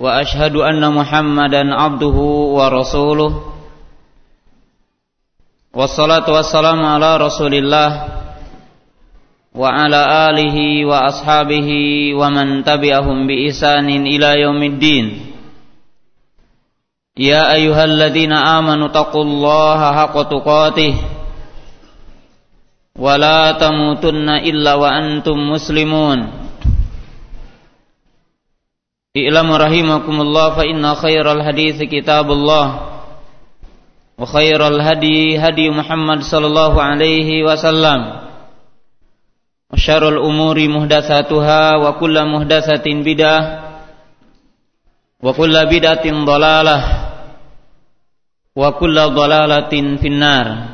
واشهد ان محمدا عبده ورسوله والصلاه والسلام على رسول الله وعلى اله واصحابه ومن تبعهم باحسان الى يوم الدين يا ايها الذين امنوا اتقوا الله حق تقاته ولا تموتن الا وانتم مسلمون I'lamu rahimakumullah fa inna khairal hadis kitabullah wa khairal hadi hadi Muhammad sallallahu alaihi wasallam wa umuri muhdatsatuha wa kullu muhdatsatin bidah wa kullu bid'atin dhalalah wa kullu dhalalatin finnar.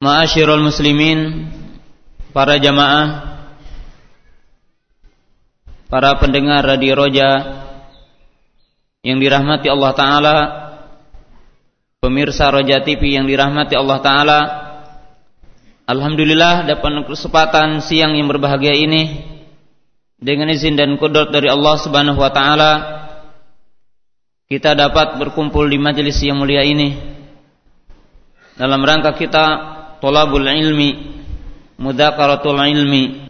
Ma'asyiral muslimin para jamaah para pendengar Radio Roja yang dirahmati Allah Ta'ala pemirsa Roja TV yang dirahmati Allah Ta'ala Alhamdulillah dapat kesempatan siang yang berbahagia ini dengan izin dan kudrat dari Allah Subhanahu wa taala kita dapat berkumpul di majelis yang mulia ini dalam rangka kita tolabul ilmi mudakaratul ilmi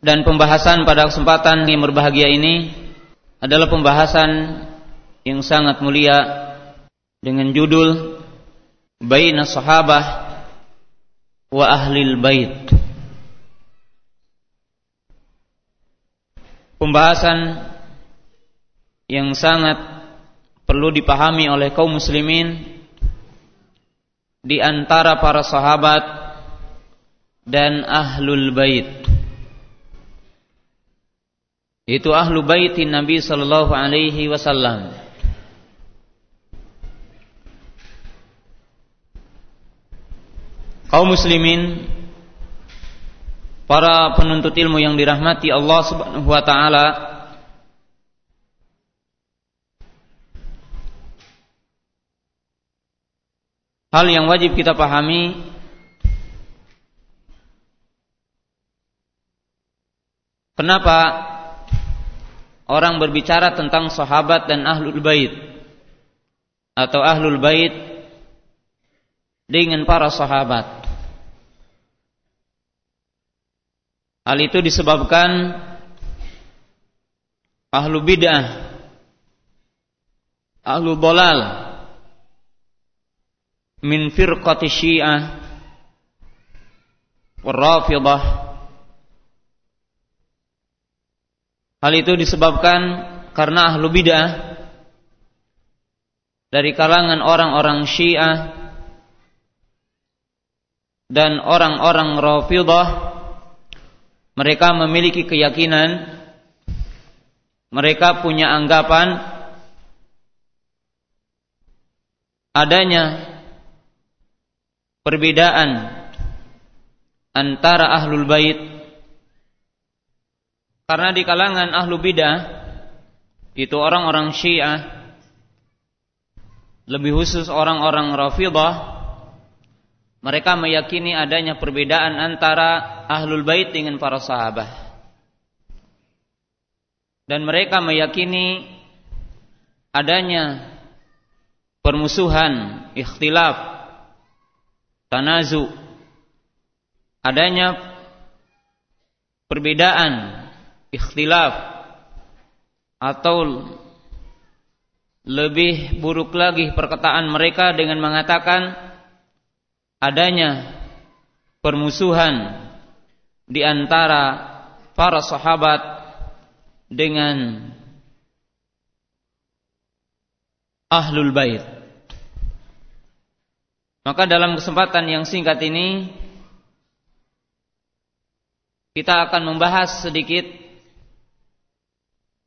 dan pembahasan pada kesempatan yang berbahagia ini adalah pembahasan yang sangat mulia dengan judul Baina Sahabah wa Ahlil Bait. Pembahasan yang sangat perlu dipahami oleh kaum muslimin di antara para sahabat dan ahlul bait itu ahlu baitin Nabi sallallahu alaihi wasallam. Kaum muslimin para penuntut ilmu yang dirahmati Allah Subhanahu wa taala Hal yang wajib kita pahami Kenapa orang berbicara tentang sahabat dan ahlul bait atau ahlul bait dengan para sahabat. Hal itu disebabkan ahlu bid'ah, ahlu bolal, min firqati syiah, Hal itu disebabkan karena ahlu bidah dari kalangan orang-orang Syiah dan orang-orang Rafidah. Mereka memiliki keyakinan mereka punya anggapan adanya perbedaan antara ahlul bait karena di kalangan ahlu bidah itu orang-orang Syiah lebih khusus orang-orang Rafidah mereka meyakini adanya perbedaan antara ahlul bait dengan para sahabat. Dan mereka meyakini adanya permusuhan, ikhtilaf, tanazu, adanya perbedaan ikhtilaf atau lebih buruk lagi perkataan mereka dengan mengatakan adanya permusuhan di antara para sahabat dengan ahlul bait. Maka dalam kesempatan yang singkat ini kita akan membahas sedikit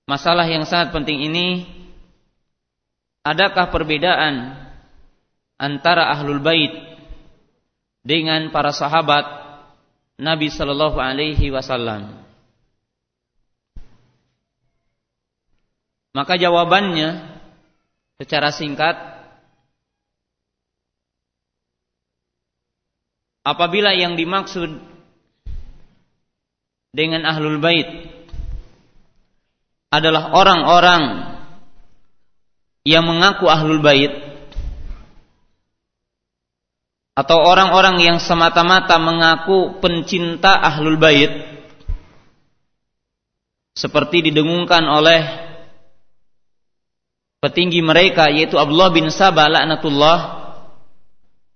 masalah yang sangat penting ini adakah perbedaan antara ahlul bait dengan para sahabat Nabi sallallahu alaihi wasallam? Maka jawabannya secara singkat apabila yang dimaksud dengan ahlul bait adalah orang-orang yang mengaku ahlul bait atau orang-orang yang semata-mata mengaku pencinta ahlul bait seperti didengungkan oleh petinggi mereka yaitu Abdullah bin Sabah laknatullah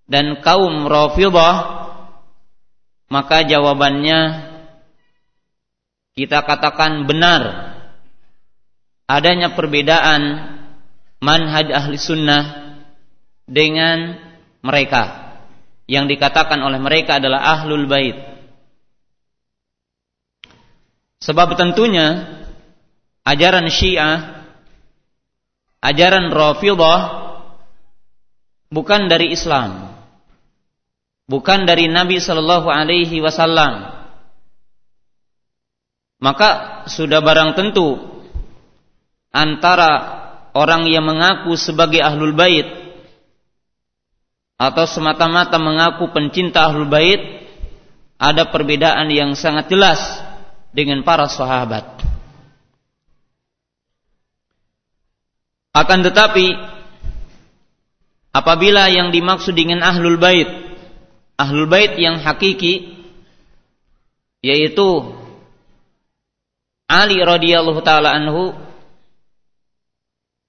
dan kaum Rafidhah maka jawabannya kita katakan benar adanya perbedaan manhaj ahli sunnah dengan mereka yang dikatakan oleh mereka adalah ahlul bait sebab tentunya ajaran Syiah ajaran Rafidah bukan dari Islam. Bukan dari Nabi sallallahu alaihi wasallam. Maka sudah barang tentu antara orang yang mengaku sebagai ahlul bait atau semata-mata mengaku pencinta ahlul bait ada perbedaan yang sangat jelas dengan para sahabat. Akan tetapi apabila yang dimaksud dengan ahlul bait, ahlul bait yang hakiki yaitu Ali radhiyallahu taala anhu,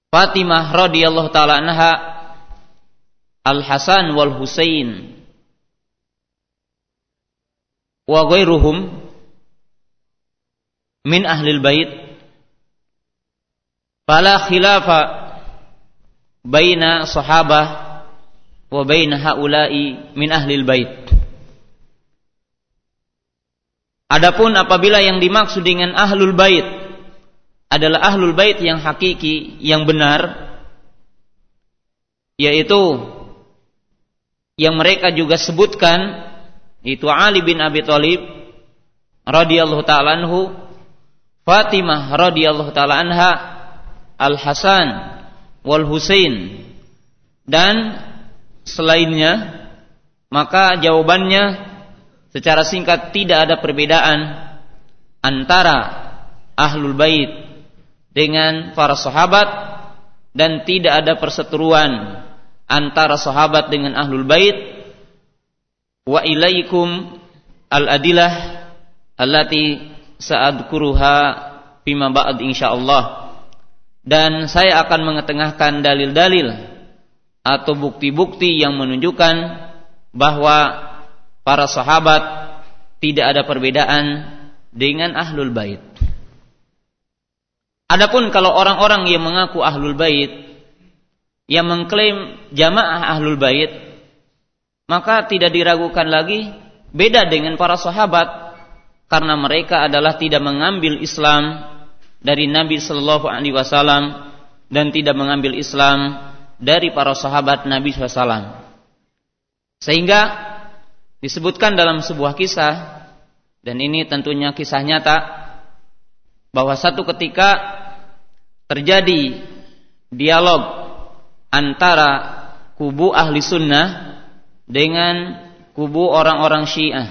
Fatimah radhiyallahu taala anha, Al Hasan wal Husain wa ghairuhum min ahlil bait fala khilafa baina sahabah wa baina haula'i min ahlil bait. Adapun apabila yang dimaksud dengan ahlul bait adalah ahlul bait yang hakiki, yang benar, yaitu yang mereka juga sebutkan itu Ali bin Abi Thalib radhiyallahu taala anhu, Fatimah radhiyallahu taala anha, Al Hasan wal Husain dan selainnya maka jawabannya secara singkat tidak ada perbedaan antara ahlul bait dengan para sahabat dan tidak ada perseteruan antara sahabat dengan ahlul bait wa ilaikum al adilah allati sa'adkuruha bima ba'd insyaallah dan saya akan mengetengahkan dalil-dalil atau bukti-bukti yang menunjukkan bahwa para sahabat tidak ada perbedaan dengan ahlul bait. Adapun kalau orang-orang yang mengaku ahlul bait yang mengklaim jamaah ahlul bait maka tidak diragukan lagi beda dengan para sahabat karena mereka adalah tidak mengambil Islam dari Nabi Shallallahu Alaihi Wasallam dan tidak mengambil Islam dari para sahabat Nabi SAW. Sehingga disebutkan dalam sebuah kisah dan ini tentunya kisah nyata bahwa satu ketika terjadi dialog antara kubu ahli sunnah dengan kubu orang-orang syiah.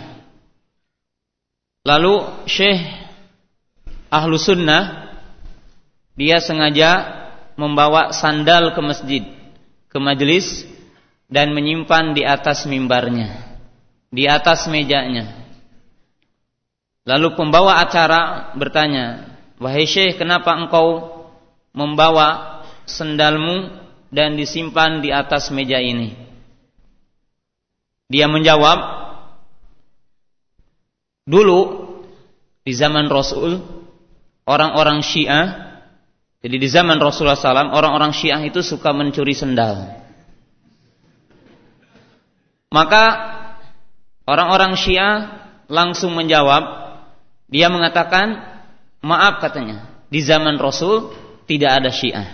Lalu Syekh ahlu sunnah dia sengaja membawa sandal ke masjid ke majelis dan menyimpan di atas mimbarnya di atas mejanya lalu pembawa acara bertanya wahai syekh kenapa engkau membawa sandalmu dan disimpan di atas meja ini dia menjawab dulu di zaman Rasul orang-orang Syiah jadi di zaman Rasulullah SAW orang-orang Syiah itu suka mencuri sendal. Maka orang-orang Syiah langsung menjawab, dia mengatakan, maaf katanya, di zaman Rasul tidak ada Syiah.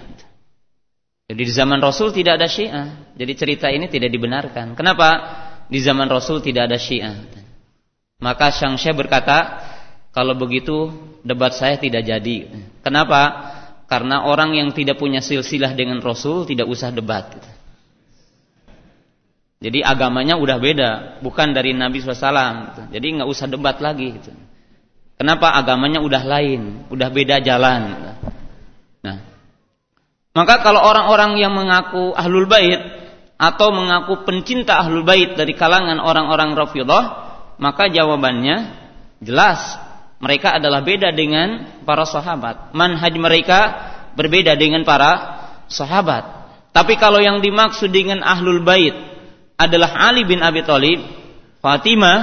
Jadi di zaman Rasul tidak ada Syiah. Jadi cerita ini tidak dibenarkan. Kenapa? Di zaman Rasul tidak ada Syiah. Maka Syang Syekh berkata, kalau begitu debat saya tidak jadi. Kenapa? Karena orang yang tidak punya silsilah dengan Rasul tidak usah debat. Jadi agamanya udah beda, bukan dari Nabi SAW. Jadi nggak usah debat lagi. Kenapa agamanya udah lain, udah beda jalan. Nah, maka kalau orang-orang yang mengaku ahlul bait atau mengaku pencinta ahlul bait dari kalangan orang-orang Rafidhah, maka jawabannya jelas mereka adalah beda dengan para sahabat. Manhaj mereka berbeda dengan para sahabat. Tapi kalau yang dimaksud dengan ahlul bait adalah Ali bin Abi Thalib, Fatimah,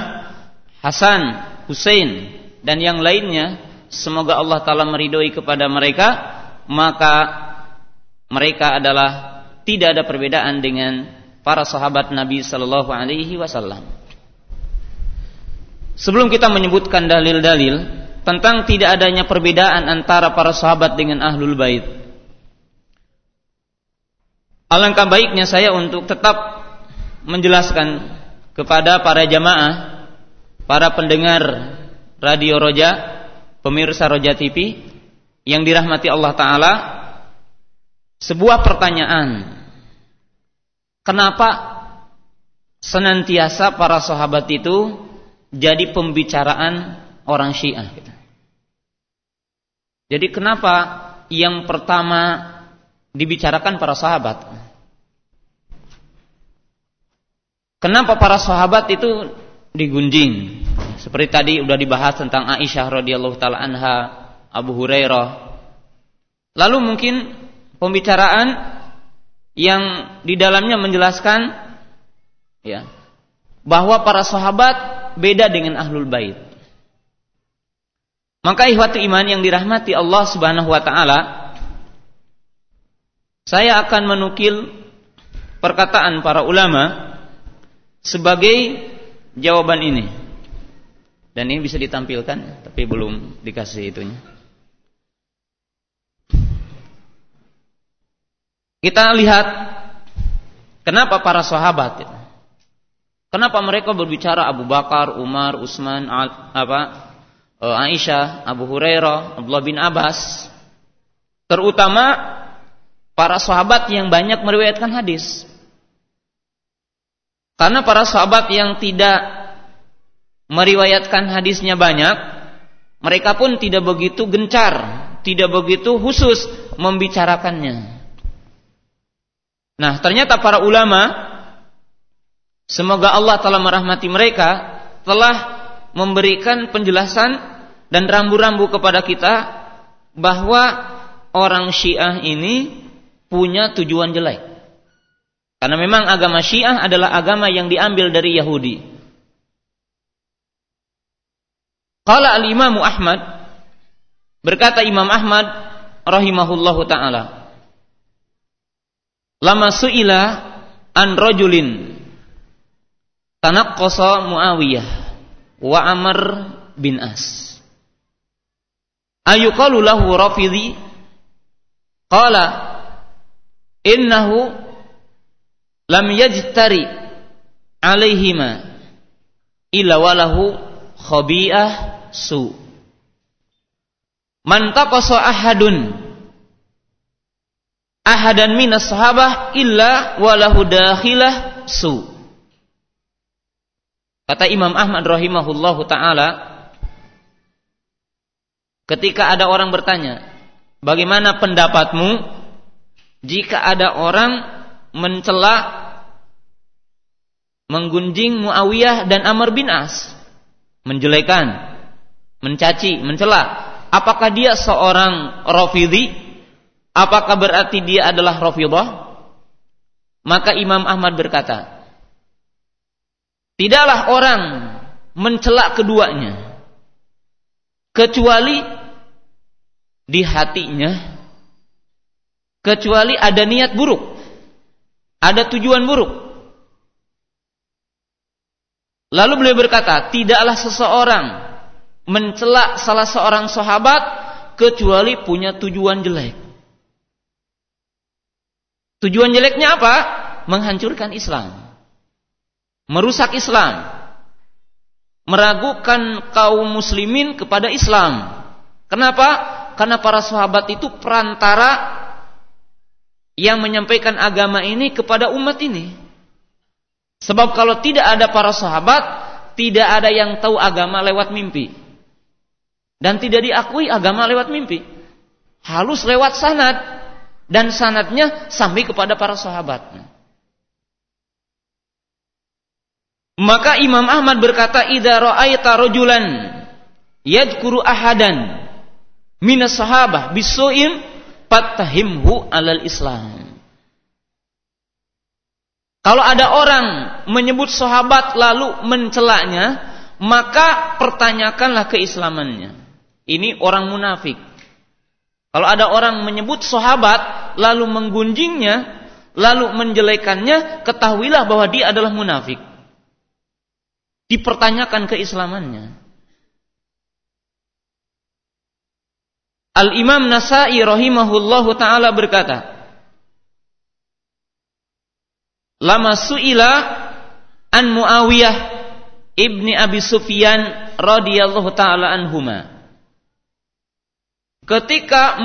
Hasan, Hussein dan yang lainnya, semoga Allah taala meridhoi kepada mereka, maka mereka adalah tidak ada perbedaan dengan para sahabat Nabi Sallallahu Alaihi Wasallam. Sebelum kita menyebutkan dalil-dalil tentang tidak adanya perbedaan antara para sahabat dengan ahlul bait, alangkah baiknya saya untuk tetap menjelaskan kepada para jamaah, para pendengar radio Roja, pemirsa Roja TV yang dirahmati Allah Taala sebuah pertanyaan. Kenapa senantiasa para sahabat itu jadi pembicaraan orang Syiah? Jadi kenapa yang pertama dibicarakan para sahabat? Kenapa para sahabat itu digunjing? Seperti tadi sudah dibahas tentang Aisyah radhiyallahu taala anha, Abu Hurairah. Lalu mungkin pembicaraan yang di dalamnya menjelaskan ya bahwa para sahabat beda dengan ahlul bait. Maka ihwatu iman yang dirahmati Allah Subhanahu wa taala saya akan menukil perkataan para ulama sebagai jawaban ini. Dan ini bisa ditampilkan tapi belum dikasih itunya. Kita lihat kenapa para sahabat Kenapa mereka berbicara Abu Bakar, Umar, Utsman, apa e, Aisyah, Abu Hurairah, Abdullah bin Abbas, terutama para sahabat yang banyak meriwayatkan hadis. Karena para sahabat yang tidak meriwayatkan hadisnya banyak, mereka pun tidak begitu gencar, tidak begitu khusus membicarakannya. Nah, ternyata para ulama semoga Allah telah merahmati mereka telah memberikan penjelasan dan rambu-rambu kepada kita bahwa orang Syiah ini punya tujuan jelek. Karena memang agama Syiah adalah agama yang diambil dari Yahudi. Qala al-Imam Ahmad berkata Imam Ahmad rahimahullahu taala Lama su'ila an rajulin tanaqqasa Muawiyah wa Amr bin As. Ayuqalu lahu rafidhi? Qala innahu lam yajtari alaihima illa walahu khabi'ah su. Man taqasa ahadun ahadan minas sahabah illa walahu dakhilah su. Kata Imam Ahmad rahimahullahu taala ketika ada orang bertanya, "Bagaimana pendapatmu jika ada orang mencela menggunjing Muawiyah dan Amr bin As, menjelekan, mencaci, mencela? Apakah dia seorang Rafidhi Apakah berarti dia adalah Rafidah? Maka Imam Ahmad berkata, Tidaklah orang mencela keduanya kecuali di hatinya kecuali ada niat buruk, ada tujuan buruk. Lalu beliau berkata, tidaklah seseorang mencela salah seorang sahabat kecuali punya tujuan jelek. Tujuan jeleknya apa? Menghancurkan Islam. Merusak Islam. Meragukan kaum muslimin kepada Islam. Kenapa? Karena para sahabat itu perantara yang menyampaikan agama ini kepada umat ini. Sebab kalau tidak ada para sahabat, tidak ada yang tahu agama lewat mimpi. Dan tidak diakui agama lewat mimpi. Halus lewat sanad dan sanatnya sampai kepada para sahabat. Maka Imam Ahmad berkata, "Idza ra'aita rajulan yadhkuru ahadan minas sahabah bisu'in fattahimhu alal Islam." Kalau ada orang menyebut sahabat lalu mencelaknya, maka pertanyakanlah keislamannya. Ini orang munafik. Kalau ada orang menyebut sahabat lalu menggunjingnya, lalu menjelekannya, ketahuilah bahwa dia adalah munafik. Dipertanyakan keislamannya. Al-Imam Nasai rahimahullahu taala berkata, Lama su'ila an Muawiyah ibni Abi Sufyan radhiyallahu taala anhuma. Ketika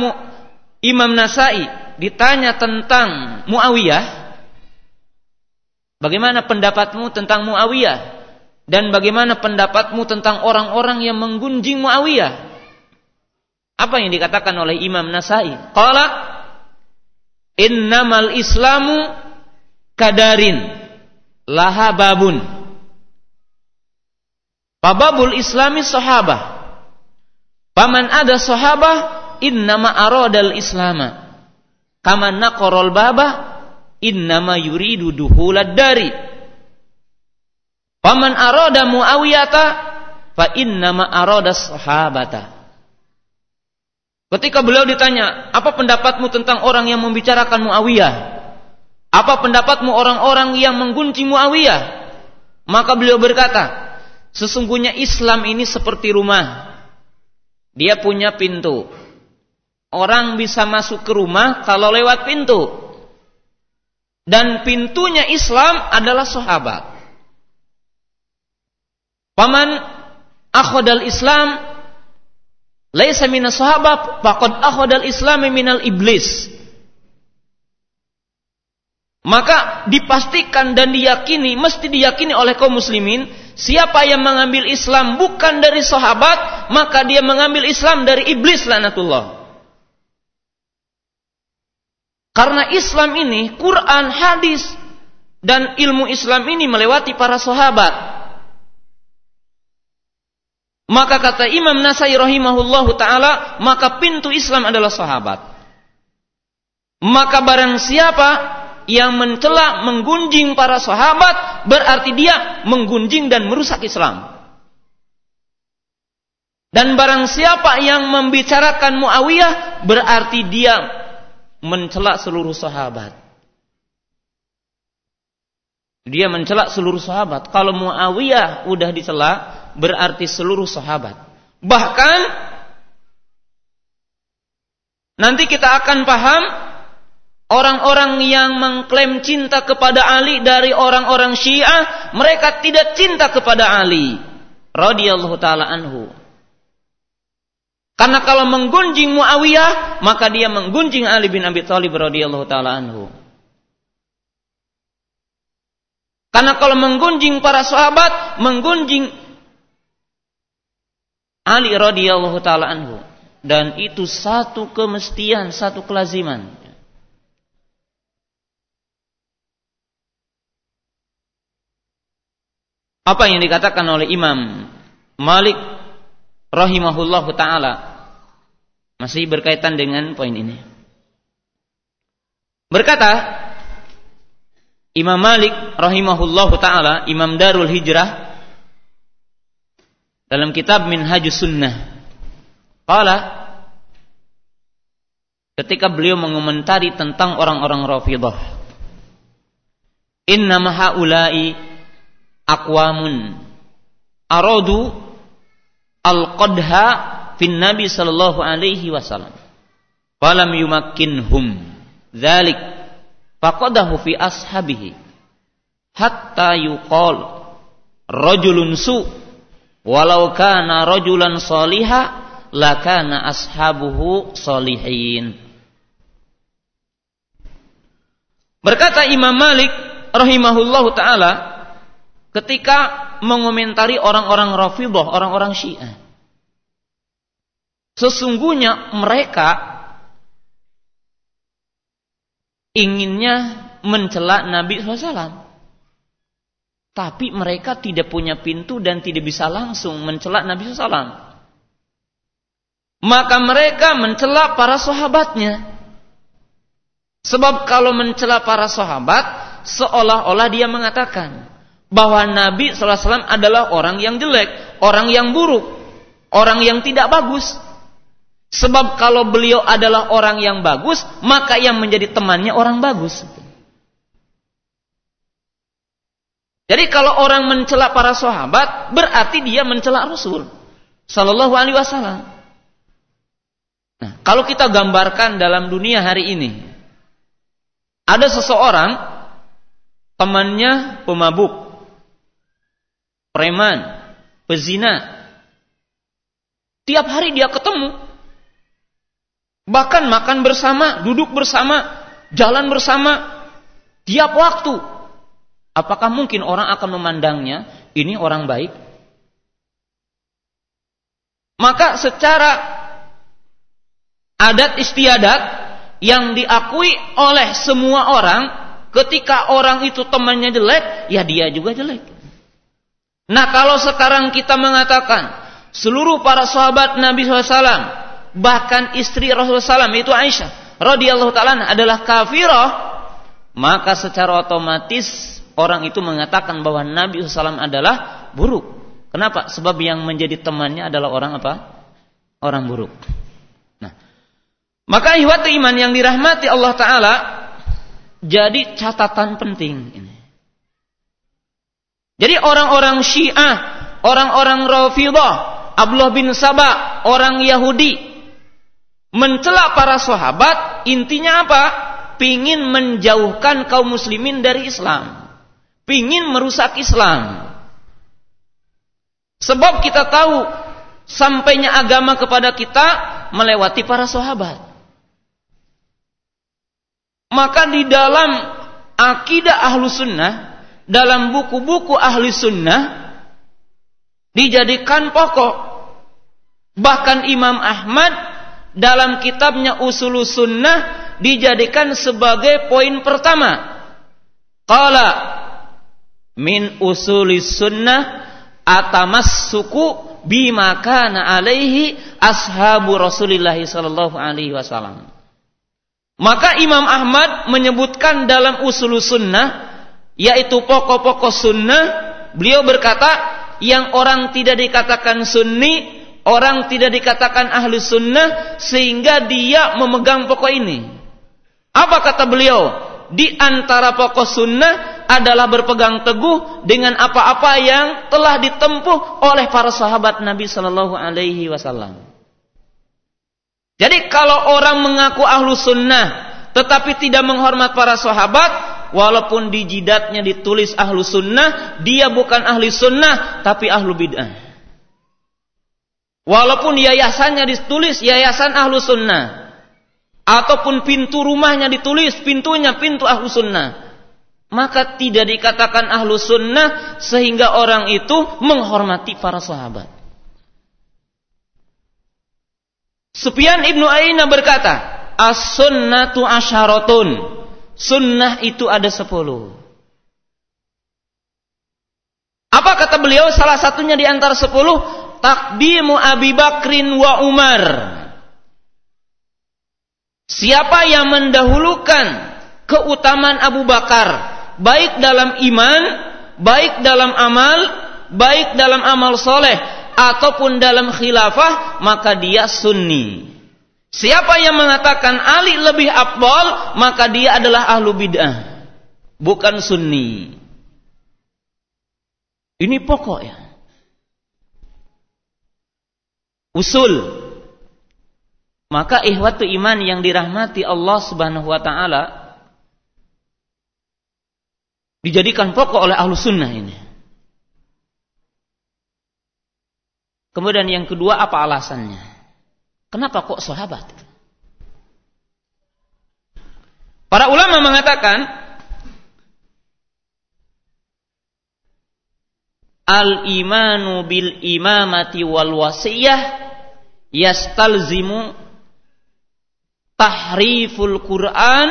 Imam Nasai ditanya tentang Muawiyah, bagaimana pendapatmu tentang Muawiyah? Dan bagaimana pendapatmu tentang orang-orang yang menggunjing Muawiyah? Apa yang dikatakan oleh Imam Nasai? Qala innamal islamu kadarin laha babun. Pababul islami sahabah Paman ada sahabah innama aradal islama. Kama naqarul baba innama yuridu duhulad dari. Paman arada muawiyata fa innama arada sahabata. Ketika beliau ditanya, apa pendapatmu tentang orang yang membicarakan Muawiyah? Apa pendapatmu orang-orang yang menggunci Muawiyah? Maka beliau berkata, sesungguhnya Islam ini seperti rumah dia punya pintu. Orang bisa masuk ke rumah kalau lewat pintu. Dan pintunya Islam adalah sahabat. Paman akhodal Islam laisa minas sahabat faqad akhodal Islam minal iblis. Maka dipastikan dan diyakini, mesti diyakini oleh kaum muslimin Siapa yang mengambil Islam bukan dari sahabat, maka dia mengambil Islam dari iblis lanatullah. Karena Islam ini, Quran, hadis, dan ilmu Islam ini melewati para sahabat. Maka kata Imam Nasai rahimahullahu taala, maka pintu Islam adalah sahabat. Maka barang siapa yang mencela, menggunjing para sahabat, berarti dia menggunjing dan merusak Islam. Dan barang siapa yang membicarakan Muawiyah, berarti dia mencela seluruh sahabat. Dia mencela seluruh sahabat. Kalau Muawiyah udah dicela, berarti seluruh sahabat. Bahkan nanti kita akan paham Orang-orang yang mengklaim cinta kepada Ali dari orang-orang Syiah, mereka tidak cinta kepada Ali radhiyallahu taala anhu. Karena kalau menggunjing Muawiyah, maka dia menggunjing Ali bin Abi Thalib radhiyallahu taala anhu. Karena kalau menggunjing para sahabat, menggunjing Ali radhiyallahu taala anhu. Dan itu satu kemestian, satu kelaziman. Apa yang dikatakan oleh Imam Malik rahimahullahu taala masih berkaitan dengan poin ini. Berkata Imam Malik rahimahullahu taala, Imam Darul Hijrah dalam kitab Minhajus Sunnah. Qala ketika beliau mengomentari tentang orang-orang Rafidhah. Inna mahaulai aqwamun aradu al-qadha fin Nabi sallallahu alaihi wasallam. Falam yumakkinhum dzalik faqadahu fi ashabihi hatta yuqal rajulun su walau kana rajulan salihah lakana ashabuhu solihin. Berkata Imam Malik rahimahullahu taala ketika mengomentari orang-orang Rafidhah, orang-orang Syiah. Sesungguhnya mereka inginnya mencela Nabi SAW. Tapi mereka tidak punya pintu dan tidak bisa langsung mencela Nabi SAW. Maka mereka mencela para sahabatnya. Sebab kalau mencela para sahabat, seolah-olah dia mengatakan bahwa Nabi SAW adalah orang yang jelek, orang yang buruk, orang yang tidak bagus. Sebab kalau beliau adalah orang yang bagus, maka yang menjadi temannya orang bagus. Jadi kalau orang mencela para sahabat, berarti dia mencela Rasul Sallallahu Alaihi Wasallam. Nah, kalau kita gambarkan dalam dunia hari ini, ada seseorang temannya pemabuk, preman, pezina. Tiap hari dia ketemu. Bahkan makan bersama, duduk bersama, jalan bersama, tiap waktu. Apakah mungkin orang akan memandangnya ini orang baik? Maka secara adat istiadat yang diakui oleh semua orang ketika orang itu temannya jelek ya dia juga jelek nah kalau sekarang kita mengatakan seluruh para sahabat Nabi SAW bahkan istri Rasulullah SAW itu Aisyah radhiyallahu taala adalah kafirah maka secara otomatis orang itu mengatakan bahwa Nabi SAW adalah buruk. Kenapa? Sebab yang menjadi temannya adalah orang apa? Orang buruk. Maka ihwat iman yang dirahmati Allah Ta'ala jadi catatan penting ini. Jadi orang-orang Syiah, orang-orang Rafidah, Abdullah bin Sabah, orang Yahudi mencela para sahabat, intinya apa? Pingin menjauhkan kaum muslimin dari Islam. Pingin merusak Islam. Sebab kita tahu sampainya agama kepada kita melewati para sahabat. Maka di dalam akidah ahlu sunnah, dalam buku-buku ahli sunnah, dijadikan pokok. Bahkan Imam Ahmad dalam kitabnya Usul Sunnah dijadikan sebagai poin pertama. Qala min usulis sunnah atamas suku bima kana alaihi ashabu Rasulillah sallallahu alaihi wasallam. Maka Imam Ahmad menyebutkan dalam usul sunnah, yaitu pokok-pokok sunnah, beliau berkata, yang orang tidak dikatakan sunni, orang tidak dikatakan ahli sunnah, sehingga dia memegang pokok ini. Apa kata beliau? Di antara pokok sunnah adalah berpegang teguh dengan apa-apa yang telah ditempuh oleh para sahabat Nabi Shallallahu Alaihi Wasallam. Jadi kalau orang mengaku ahlu sunnah tetapi tidak menghormat para sahabat, walaupun di jidatnya ditulis ahlu sunnah, dia bukan ahli sunnah tapi ahlu bid'ah. Walaupun yayasannya ditulis yayasan ahlu sunnah, ataupun pintu rumahnya ditulis pintunya pintu ahlu sunnah, maka tidak dikatakan ahlu sunnah sehingga orang itu menghormati para sahabat. Sufyan ibnu Aina berkata, as-sunnatu asyaratun. Sunnah itu ada sepuluh. Apa kata beliau? Salah satunya di antara sepuluh, takdimu Abi Bakrin wa Umar. Siapa yang mendahulukan keutamaan Abu Bakar, baik dalam iman, baik dalam amal, baik dalam amal soleh, ataupun dalam khilafah maka dia sunni. Siapa yang mengatakan Ali lebih abdol maka dia adalah ahlu bid'ah, bukan sunni. Ini pokok ya. Usul Maka ihwatu iman yang dirahmati Allah Subhanahu wa taala dijadikan pokok oleh ahlu sunnah ini. Kemudian yang kedua apa alasannya? Kenapa kok sahabat? Para ulama mengatakan al-imanu bil imamati wal wasiyah yastalzimu tahriful Quran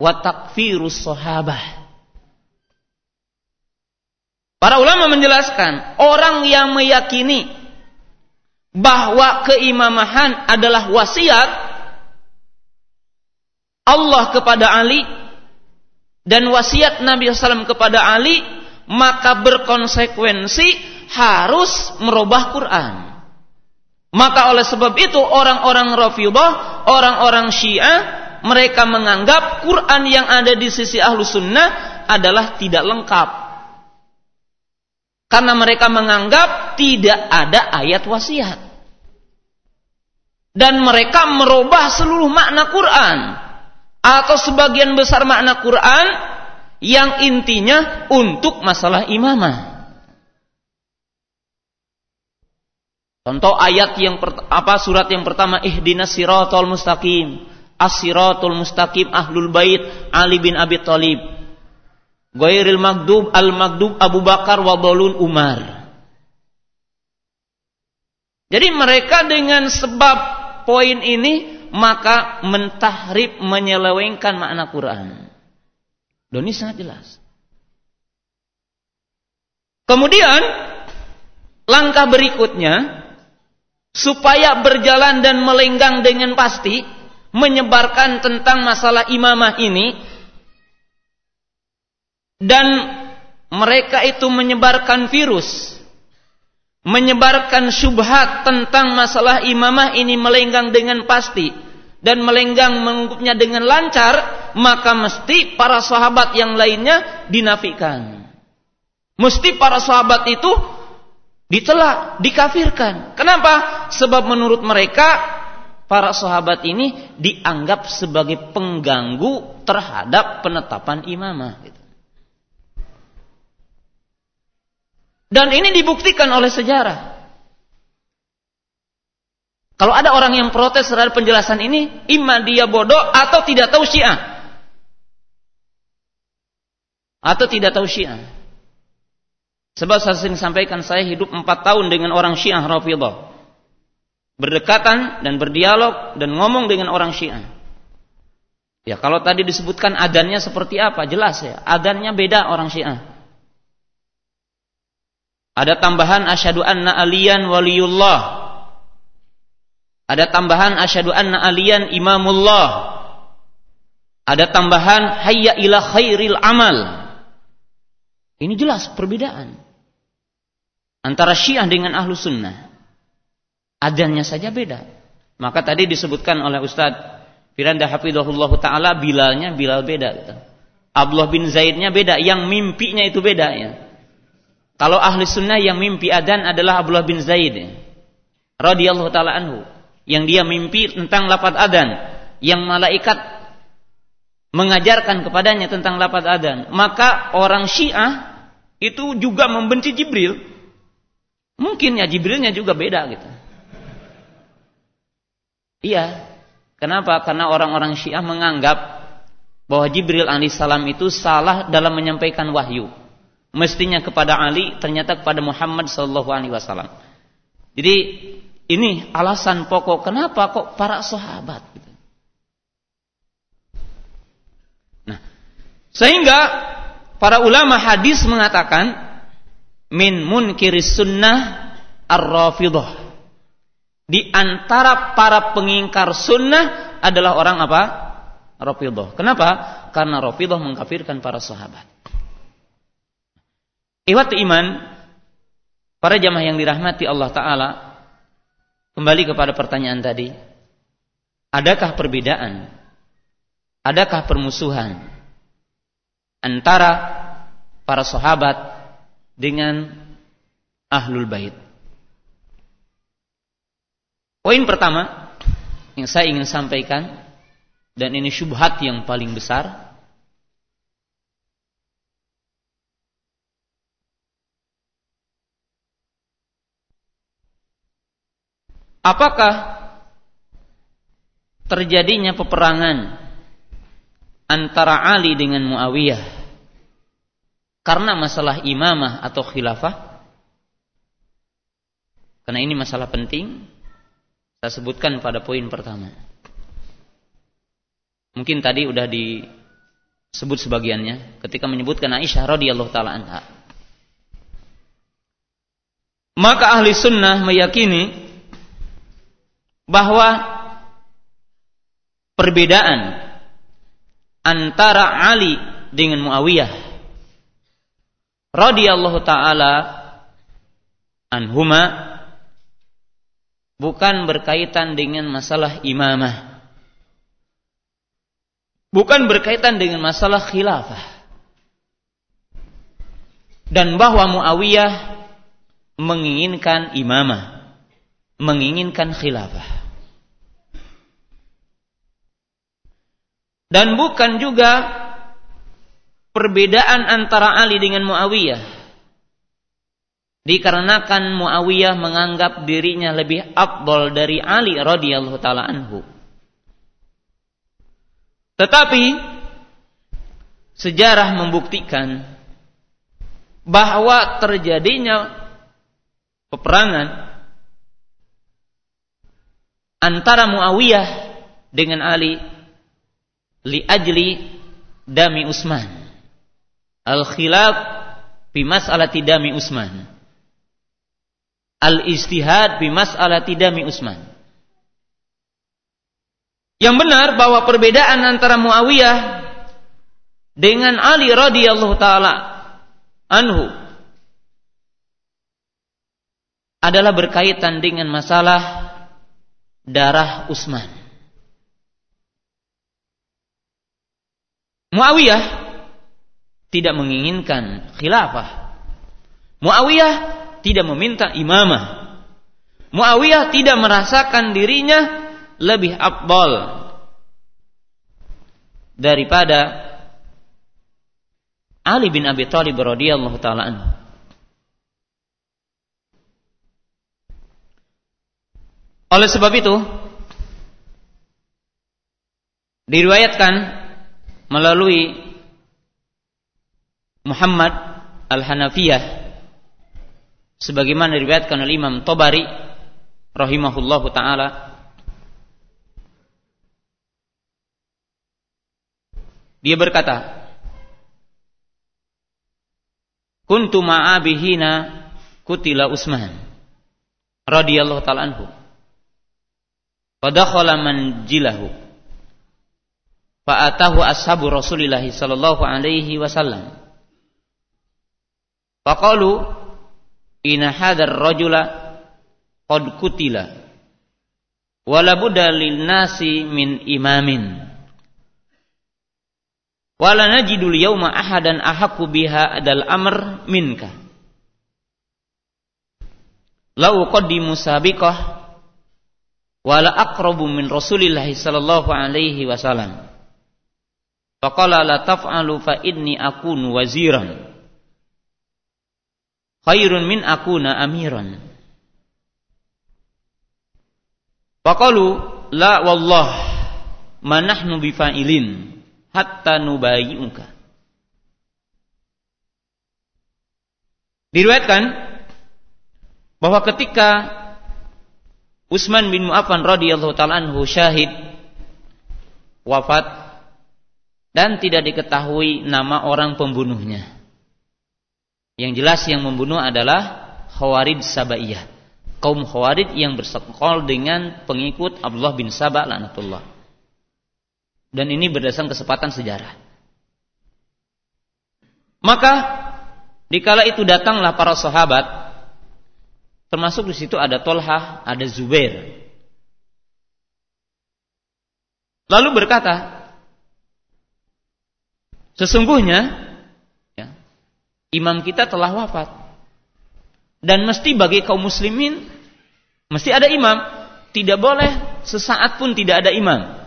wa takfirus sahabah. Para ulama menjelaskan, orang yang meyakini bahwa keimamahan adalah wasiat Allah kepada Ali dan wasiat Nabi SAW kepada Ali, maka berkonsekuensi harus merubah Quran. Maka oleh sebab itu orang-orang Rafidah, orang-orang Syiah, mereka menganggap Quran yang ada di sisi ahlu sunnah adalah tidak lengkap. Karena mereka menganggap tidak ada ayat wasiat. Dan mereka merubah seluruh makna Quran. Atau sebagian besar makna Quran yang intinya untuk masalah imamah. Contoh ayat yang apa surat yang pertama ihdinas siratal mustaqim. As-siratul mustaqim ahlul bait Ali bin Abi Thalib. Ghairil magdub al-magdub Abu Bakar wa Umar. Jadi mereka dengan sebab poin ini maka mentahrib menyelewengkan makna Quran. Dan ini sangat jelas. Kemudian langkah berikutnya supaya berjalan dan melenggang dengan pasti menyebarkan tentang masalah imamah ini dan mereka itu menyebarkan virus menyebarkan syubhat tentang masalah imamah ini melenggang dengan pasti dan melenggang mengungkapnya dengan lancar maka mesti para sahabat yang lainnya dinafikan mesti para sahabat itu dicela, dikafirkan. Kenapa? Sebab menurut mereka para sahabat ini dianggap sebagai pengganggu terhadap penetapan imamah. Gitu. Dan ini dibuktikan oleh sejarah. Kalau ada orang yang protes terhadap penjelasan ini, imam dia bodoh atau tidak tahu syiah. Atau tidak tahu syiah. Sebab saya sering sampaikan saya hidup empat tahun dengan orang Syiah Rafidah. Berdekatan dan berdialog dan ngomong dengan orang Syiah. Ya kalau tadi disebutkan adannya seperti apa jelas ya. Adannya beda orang Syiah. Ada tambahan asyhadu anna aliyan waliyullah. Ada tambahan asyhadu anna aliyan imamullah. Ada tambahan hayya ila khairil amal. Ini jelas perbedaan antara Syiah dengan Ahlu Sunnah. Adannya saja beda. Maka tadi disebutkan oleh Ustadz Firanda Hafidhullah Ta'ala Bilalnya Bilal beda. Abdullah bin Zaidnya beda. Yang mimpinya itu beda ya. Kalau ahli sunnah yang mimpi adan adalah Abdullah bin Zaid. Ya. Radiyallahu ta'ala anhu. Yang dia mimpi tentang lapat adan. Yang malaikat mengajarkan kepadanya tentang lapat adan. Maka orang syiah itu juga membenci Jibril. Mungkin ya Jibrilnya juga beda gitu. Iya. Kenapa? Karena orang-orang Syiah menganggap bahwa Jibril alaihissalam itu salah dalam menyampaikan wahyu. Mestinya kepada Ali, ternyata kepada Muhammad sallallahu alaihi wasallam. Jadi ini alasan pokok kenapa kok para sahabat gitu. Nah, sehingga para ulama hadis mengatakan min munkiris sunnah ar-rafidah. Di antara para pengingkar sunnah adalah orang apa? Rafidah. Kenapa? Karena Rafidah mengkafirkan para sahabat. Iwat iman, para jamaah yang dirahmati Allah Ta'ala, kembali kepada pertanyaan tadi. Adakah perbedaan? Adakah permusuhan antara para sahabat dengan ahlul bait. Poin pertama yang saya ingin sampaikan dan ini syubhat yang paling besar Apakah terjadinya peperangan antara Ali dengan Muawiyah karena masalah imamah atau khilafah? Karena ini masalah penting, saya sebutkan pada poin pertama. Mungkin tadi udah disebut sebagiannya ketika menyebutkan Aisyah radhiyallahu taala anha. Maka ahli sunnah meyakini bahwa perbedaan antara Ali dengan Muawiyah radhiyallahu taala anhuma bukan berkaitan dengan masalah imamah. Bukan berkaitan dengan masalah khilafah. Dan bahwa Muawiyah menginginkan imamah menginginkan khilafah Dan bukan juga perbedaan antara Ali dengan Muawiyah. Dikarenakan Muawiyah menganggap dirinya lebih abdol dari Ali radhiyallahu taala anhu. Tetapi sejarah membuktikan bahwa terjadinya peperangan antara Muawiyah dengan Ali li ajli dami Utsman. Al khilaf fi mas'alati dami Utsman. Al istihad fi mas'alati dami Utsman. Yang benar bahwa perbedaan antara Muawiyah dengan Ali radhiyallahu taala anhu adalah berkaitan dengan masalah darah Utsman. Muawiyah tidak menginginkan khilafah. Muawiyah tidak meminta imamah. Muawiyah tidak merasakan dirinya lebih abdol daripada Ali bin Abi Thalib radhiyallahu taala anhu. Oleh sebab itu diriwayatkan melalui Muhammad Al-Hanafiyah sebagaimana diriwayatkan oleh Imam Tabari rahimahullahu taala. Dia berkata kuntu ma'abihina kutila Utsman radhiyallahu taala anhu Fadakhala manjilahu Fa'atahu ashabu Rasulillah sallallahu alaihi wasallam. Faqalu inna hadzal rajula qad kutila wala budda lin nasi min imamin. Wala najidul yawma ahadan ahaku biha adal amr minka. Lau qaddimu sabiqah wala aqrabu min Rasulillah sallallahu alaihi wasallam Faqala la taf'alu fa inni akunu waziran. Khairun min akuna amiran. Faqalu la wallah ma nahnu bifa'ilin hatta nubayyuka. Diriwayatkan bahwa ketika Utsman bin Mu'affan radhiyallahu taala anhu syahid wafat dan tidak diketahui nama orang pembunuhnya. Yang jelas yang membunuh adalah Khawarid Sabaiyah. Kaum Khawarid yang bersekol dengan pengikut Abdullah bin Sabah lanatullah. Dan ini berdasarkan kesempatan sejarah. Maka dikala itu datanglah para sahabat termasuk di situ ada Tolhah, ada Zubair. Lalu berkata, Sesungguhnya ya, imam kita telah wafat. Dan mesti bagi kaum muslimin mesti ada imam. tidak boleh sesaat pun tidak ada imam.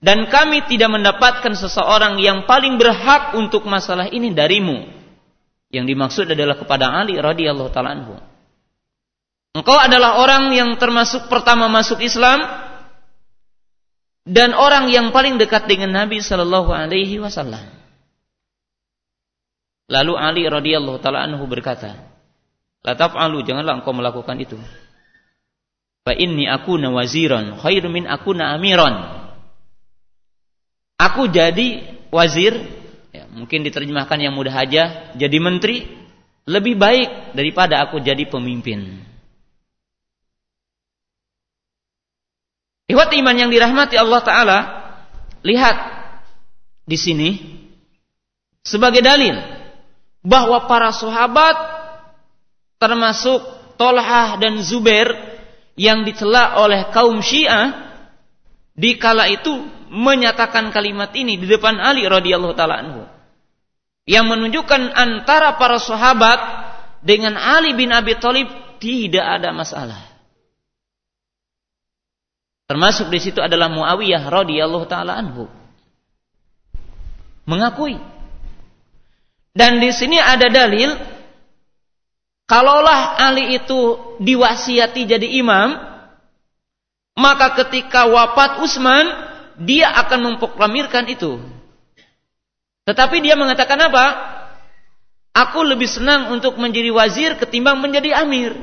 Dan kami tidak mendapatkan seseorang yang paling berhak untuk masalah ini darimu. Yang dimaksud adalah kepada Ali radhiyallahu taala anhu. Engkau adalah orang yang termasuk pertama masuk Islam dan orang yang paling dekat dengan Nabi sallallahu alaihi wasallam. Lalu Ali radhiyallahu taala anhu berkata, "La taf'alu, janganlah engkau melakukan itu. Fa inni akuna waziran khairu min akuna amiran." Aku jadi wazir, ya, mungkin diterjemahkan yang mudah aja, jadi menteri lebih baik daripada aku jadi pemimpin. Iwat iman yang dirahmati Allah Taala, lihat di sini sebagai dalil bahwa para sahabat termasuk Tolhah dan Zubair yang dicela oleh kaum Syiah di kala itu menyatakan kalimat ini di depan Ali radhiyallahu taala anhu yang menunjukkan antara para sahabat dengan Ali bin Abi Thalib tidak ada masalah. Termasuk di situ adalah Muawiyah radhiyallahu taala anhu. Mengakui. Dan di sini ada dalil kalaulah Ali itu diwasiati jadi imam, maka ketika wafat Utsman dia akan memproklamirkan itu. Tetapi dia mengatakan apa? Aku lebih senang untuk menjadi wazir ketimbang menjadi amir.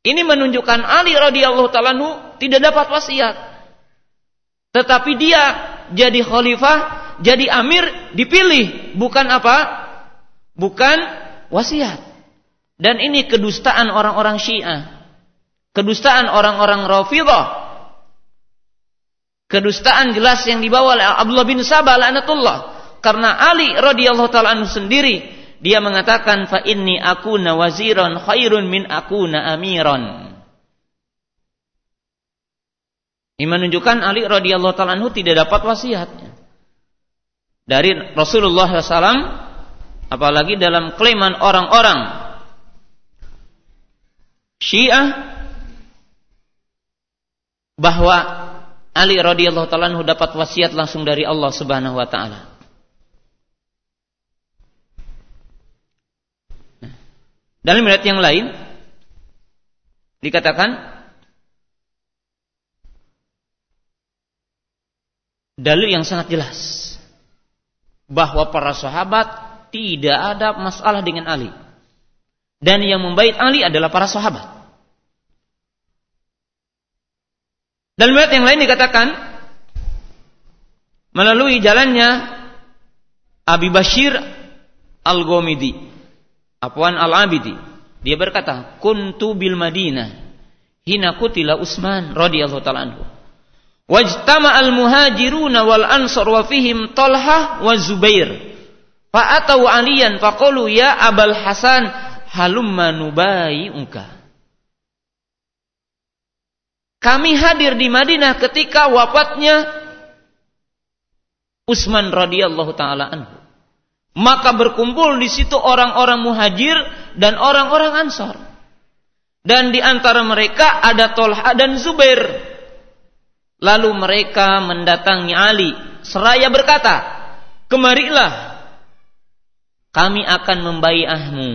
Ini menunjukkan Ali radhiyallahu taala tidak dapat wasiat. Tetapi dia jadi khalifah, jadi amir dipilih, bukan apa? Bukan wasiat. Dan ini kedustaan orang-orang Syiah. Kedustaan orang-orang Rafidhah Kedustaan jelas yang dibawa oleh Abdullah bin Sabah. Karena Ali radhiyallahu taala sendiri dia mengatakan fa inni akuna waziran khairun min akuna amiran. Ini menunjukkan Ali radhiyallahu taala anhu tidak dapat wasiat dari Rasulullah SAW apalagi dalam klaiman orang-orang Syiah bahwa Ali radhiyallahu taala dapat wasiat langsung dari Allah Subhanahu wa taala. Dalam riwayat yang lain dikatakan dalil yang sangat jelas bahwa para sahabat tidak ada masalah dengan Ali. Dan yang membait Ali adalah para sahabat. Dan riwayat yang lain dikatakan melalui jalannya Abi Bashir Al-Gomidi, Afwan Al-Abidi. Dia berkata, "Kuntu bil Madinah hina kutila Utsman radhiyallahu taala anhu." Wajtama al-muhajiruna wal ansar wa fihim Talha wa Zubair. Fa atau Aliyan faqalu ya Abul Hasan halumma nubayi'uka. Kami hadir di Madinah ketika wafatnya Utsman radhiyallahu taala anhu. Maka berkumpul di situ orang-orang muhajir dan orang-orang ansar. Dan di antara mereka ada Tolha dan Zubair. Lalu mereka mendatangi Ali seraya berkata, "Kemarilah, kami akan membaiahmu."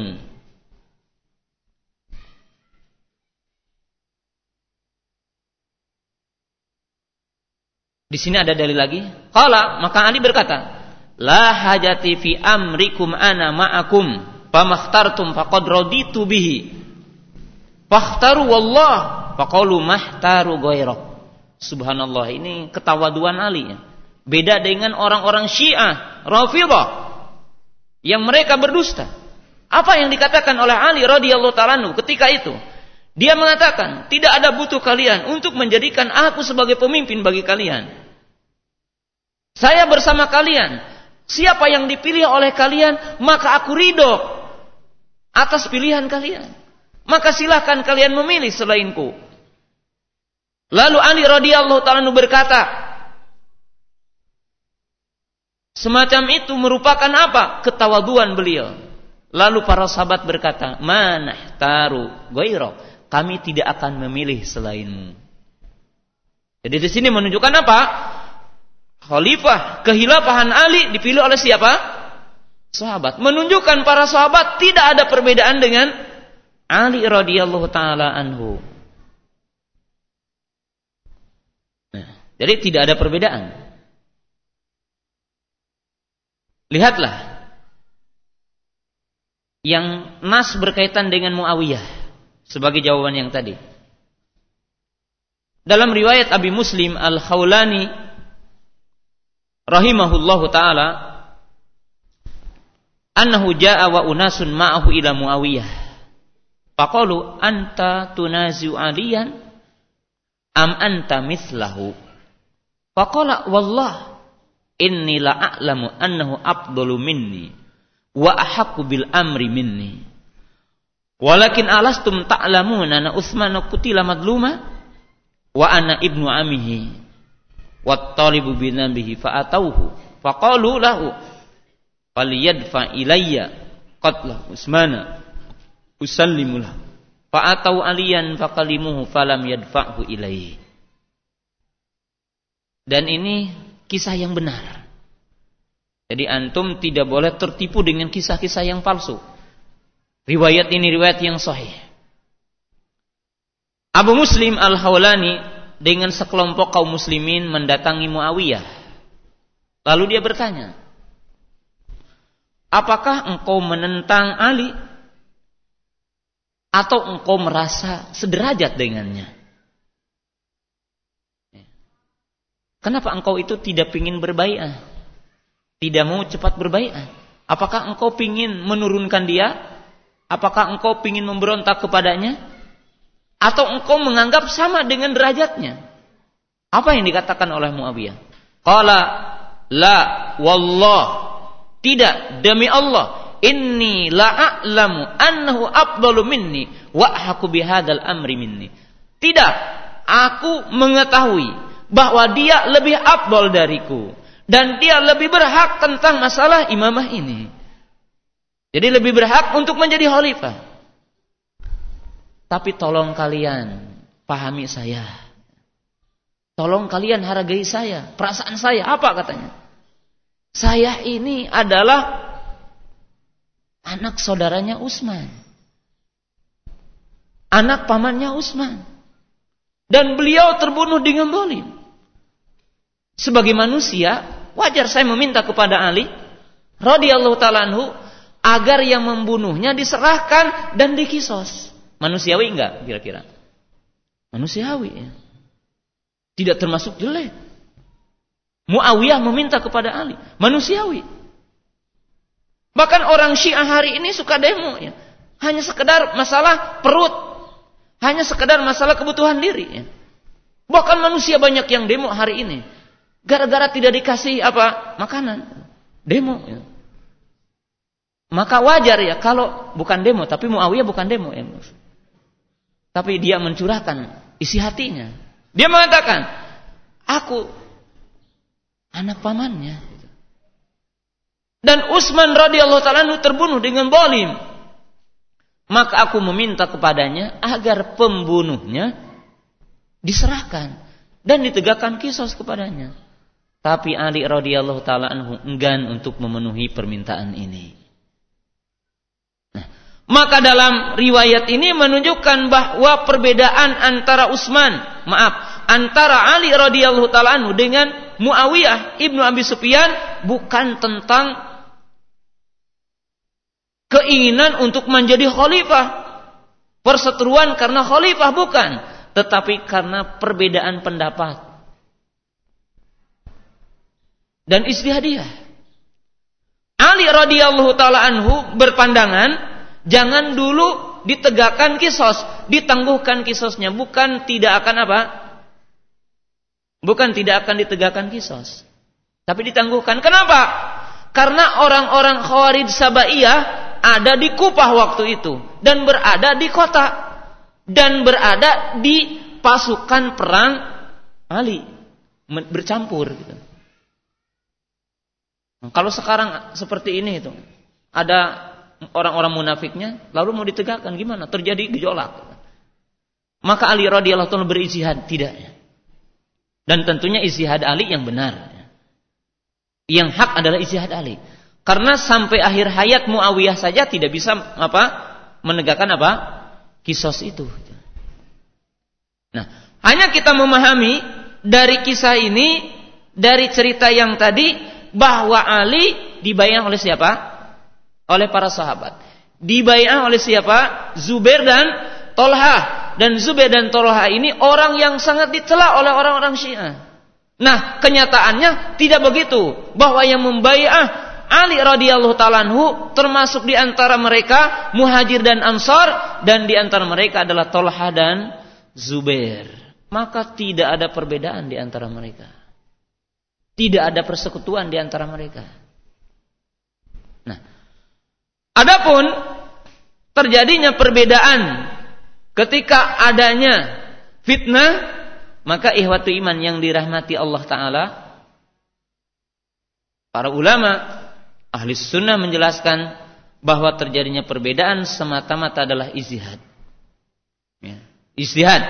Di sini ada dalil lagi. Kala maka Ali berkata, La hajati fi amrikum ana ma'akum pamakhtartum faqad raditu bihi. Fakhtaru wallah faqalu mahtaru ghairak. Subhanallah ini ketawaduan Ali. Beda dengan orang-orang Syiah, Rafidhah yang mereka berdusta. Apa yang dikatakan oleh Ali radhiyallahu taala ketika itu? Dia mengatakan, tidak ada butuh kalian untuk menjadikan aku sebagai pemimpin bagi kalian. Saya bersama kalian. Siapa yang dipilih oleh kalian, maka aku ridho atas pilihan kalian. Maka silahkan kalian memilih selainku. Lalu Ali radhiyallahu taala berkata, semacam itu merupakan apa? Ketawaduan beliau. Lalu para sahabat berkata, "Manah taru kami tidak akan memilih selainmu. Jadi di sini menunjukkan apa? Khalifah, kehilafahan Ali dipilih oleh siapa? Sahabat. Menunjukkan para sahabat tidak ada perbedaan dengan Ali radhiyallahu taala anhu. Nah, jadi tidak ada perbedaan. Lihatlah yang nas berkaitan dengan Muawiyah sebagai jawaban yang tadi. Dalam riwayat Abi Muslim Al-Khawlani rahimahullahu taala annahu jaa wa unasun ma'ahu ila Muawiyah. Faqalu anta tunazu aliyan am anta mithlahu. Faqala wallah inni la a'lamu annahu afdalu minni wa ahaqqu bil amri minni. Walakin alastum ta'lamuna anna Utsman qutila madluma wa ana ibnu amihi wa talibu binabihi fa atauhu fa qalu lahu falyadfa ilayya qatla usmana. Usallimu lahu. Fa atau aliyan fa kalimuhu falam yadfa'hu ilayhi. Dan ini kisah yang benar. Jadi antum tidak boleh tertipu dengan kisah-kisah yang palsu. Riwayat ini riwayat yang sahih. Abu Muslim Al-Hawlani dengan sekelompok kaum muslimin mendatangi Muawiyah. Lalu dia bertanya, Apakah engkau menentang Ali? Atau engkau merasa sederajat dengannya? Kenapa engkau itu tidak ingin berbaikat? Tidak mau cepat berbaikat? Apakah engkau ingin menurunkan dia? Apakah engkau ingin memberontak kepadanya? Atau engkau menganggap sama dengan derajatnya? Apa yang dikatakan oleh Muawiyah? Qala la wallah. Tidak, demi Allah. Inni la a'lamu annahu afdalu minni wa ahqu bihadzal amri minni. Tidak, aku mengetahui bahwa dia lebih afdal dariku dan dia lebih berhak tentang masalah imamah ini. Jadi lebih berhak untuk menjadi khalifah. Tapi tolong kalian pahami saya. Tolong kalian hargai saya, perasaan saya. Apa katanya? Saya ini adalah anak saudaranya Usman. Anak pamannya Usman. Dan beliau terbunuh dengan bolim. Sebagai manusia, wajar saya meminta kepada Ali radhiyallahu taala agar yang membunuhnya diserahkan dan dikisos. Manusiawi enggak kira-kira? Manusiawi ya. Tidak termasuk jelek. Muawiyah meminta kepada Ali, manusiawi. Bahkan orang Syiah hari ini suka demo ya. Hanya sekedar masalah perut. Hanya sekedar masalah kebutuhan diri ya. Bahkan manusia banyak yang demo hari ini. Gara-gara tidak dikasih apa? Makanan. Demo ya. Maka wajar ya kalau bukan demo, tapi Muawiyah bukan demo ya. Tapi dia mencurahkan isi hatinya. Dia mengatakan, aku anak pamannya. Dan Utsman radhiyallahu taala terbunuh dengan bolim. Maka aku meminta kepadanya agar pembunuhnya diserahkan dan ditegakkan kisos kepadanya. Tapi Ali radhiyallahu taala enggan untuk memenuhi permintaan ini. Maka dalam riwayat ini menunjukkan bahwa perbedaan antara Utsman, maaf, antara Ali radhiyallahu taala dengan Muawiyah ibnu Abi Sufyan bukan tentang keinginan untuk menjadi khalifah, perseteruan karena khalifah bukan, tetapi karena perbedaan pendapat dan istihadiyah. Ali radhiyallahu taala anhu berpandangan Jangan dulu ditegakkan kisos, ditangguhkan kisosnya, bukan tidak akan apa? Bukan tidak akan ditegakkan kisos. Tapi ditangguhkan. Kenapa? Karena orang-orang Khawarij Sabaiyah ada di Kupah waktu itu dan berada di kota dan berada di pasukan perang Ali bercampur gitu. Kalau sekarang seperti ini itu ada orang-orang munafiknya lalu mau ditegakkan gimana? Terjadi gejolak. maka Ali radhiyallahu taala berijtihad tidak. Dan tentunya ijtihad Ali yang benar. Yang hak adalah ijtihad Ali. Karena sampai akhir hayat Muawiyah saja tidak bisa apa? menegakkan apa? kisos itu. Nah, hanya kita memahami dari kisah ini dari cerita yang tadi bahwa Ali dibayar oleh siapa? Oleh para sahabat. Dibayar oleh siapa? Zubair dan Tolha. Dan Zubair dan Tolha ini orang yang sangat dicela oleh orang-orang Syiah. Nah, kenyataannya tidak begitu. Bahwa yang membayar Ali radhiyallahu taalaanhu termasuk di antara mereka Muhajir dan Ansar dan di antara mereka adalah Tolha dan Zubair. Maka tidak ada perbedaan di antara mereka. Tidak ada persekutuan di antara mereka. Adapun terjadinya perbedaan ketika adanya fitnah, maka ihwatu iman yang dirahmati Allah taala para ulama ahli sunnah menjelaskan bahwa terjadinya perbedaan semata-mata adalah istihad. Ya. Istihad.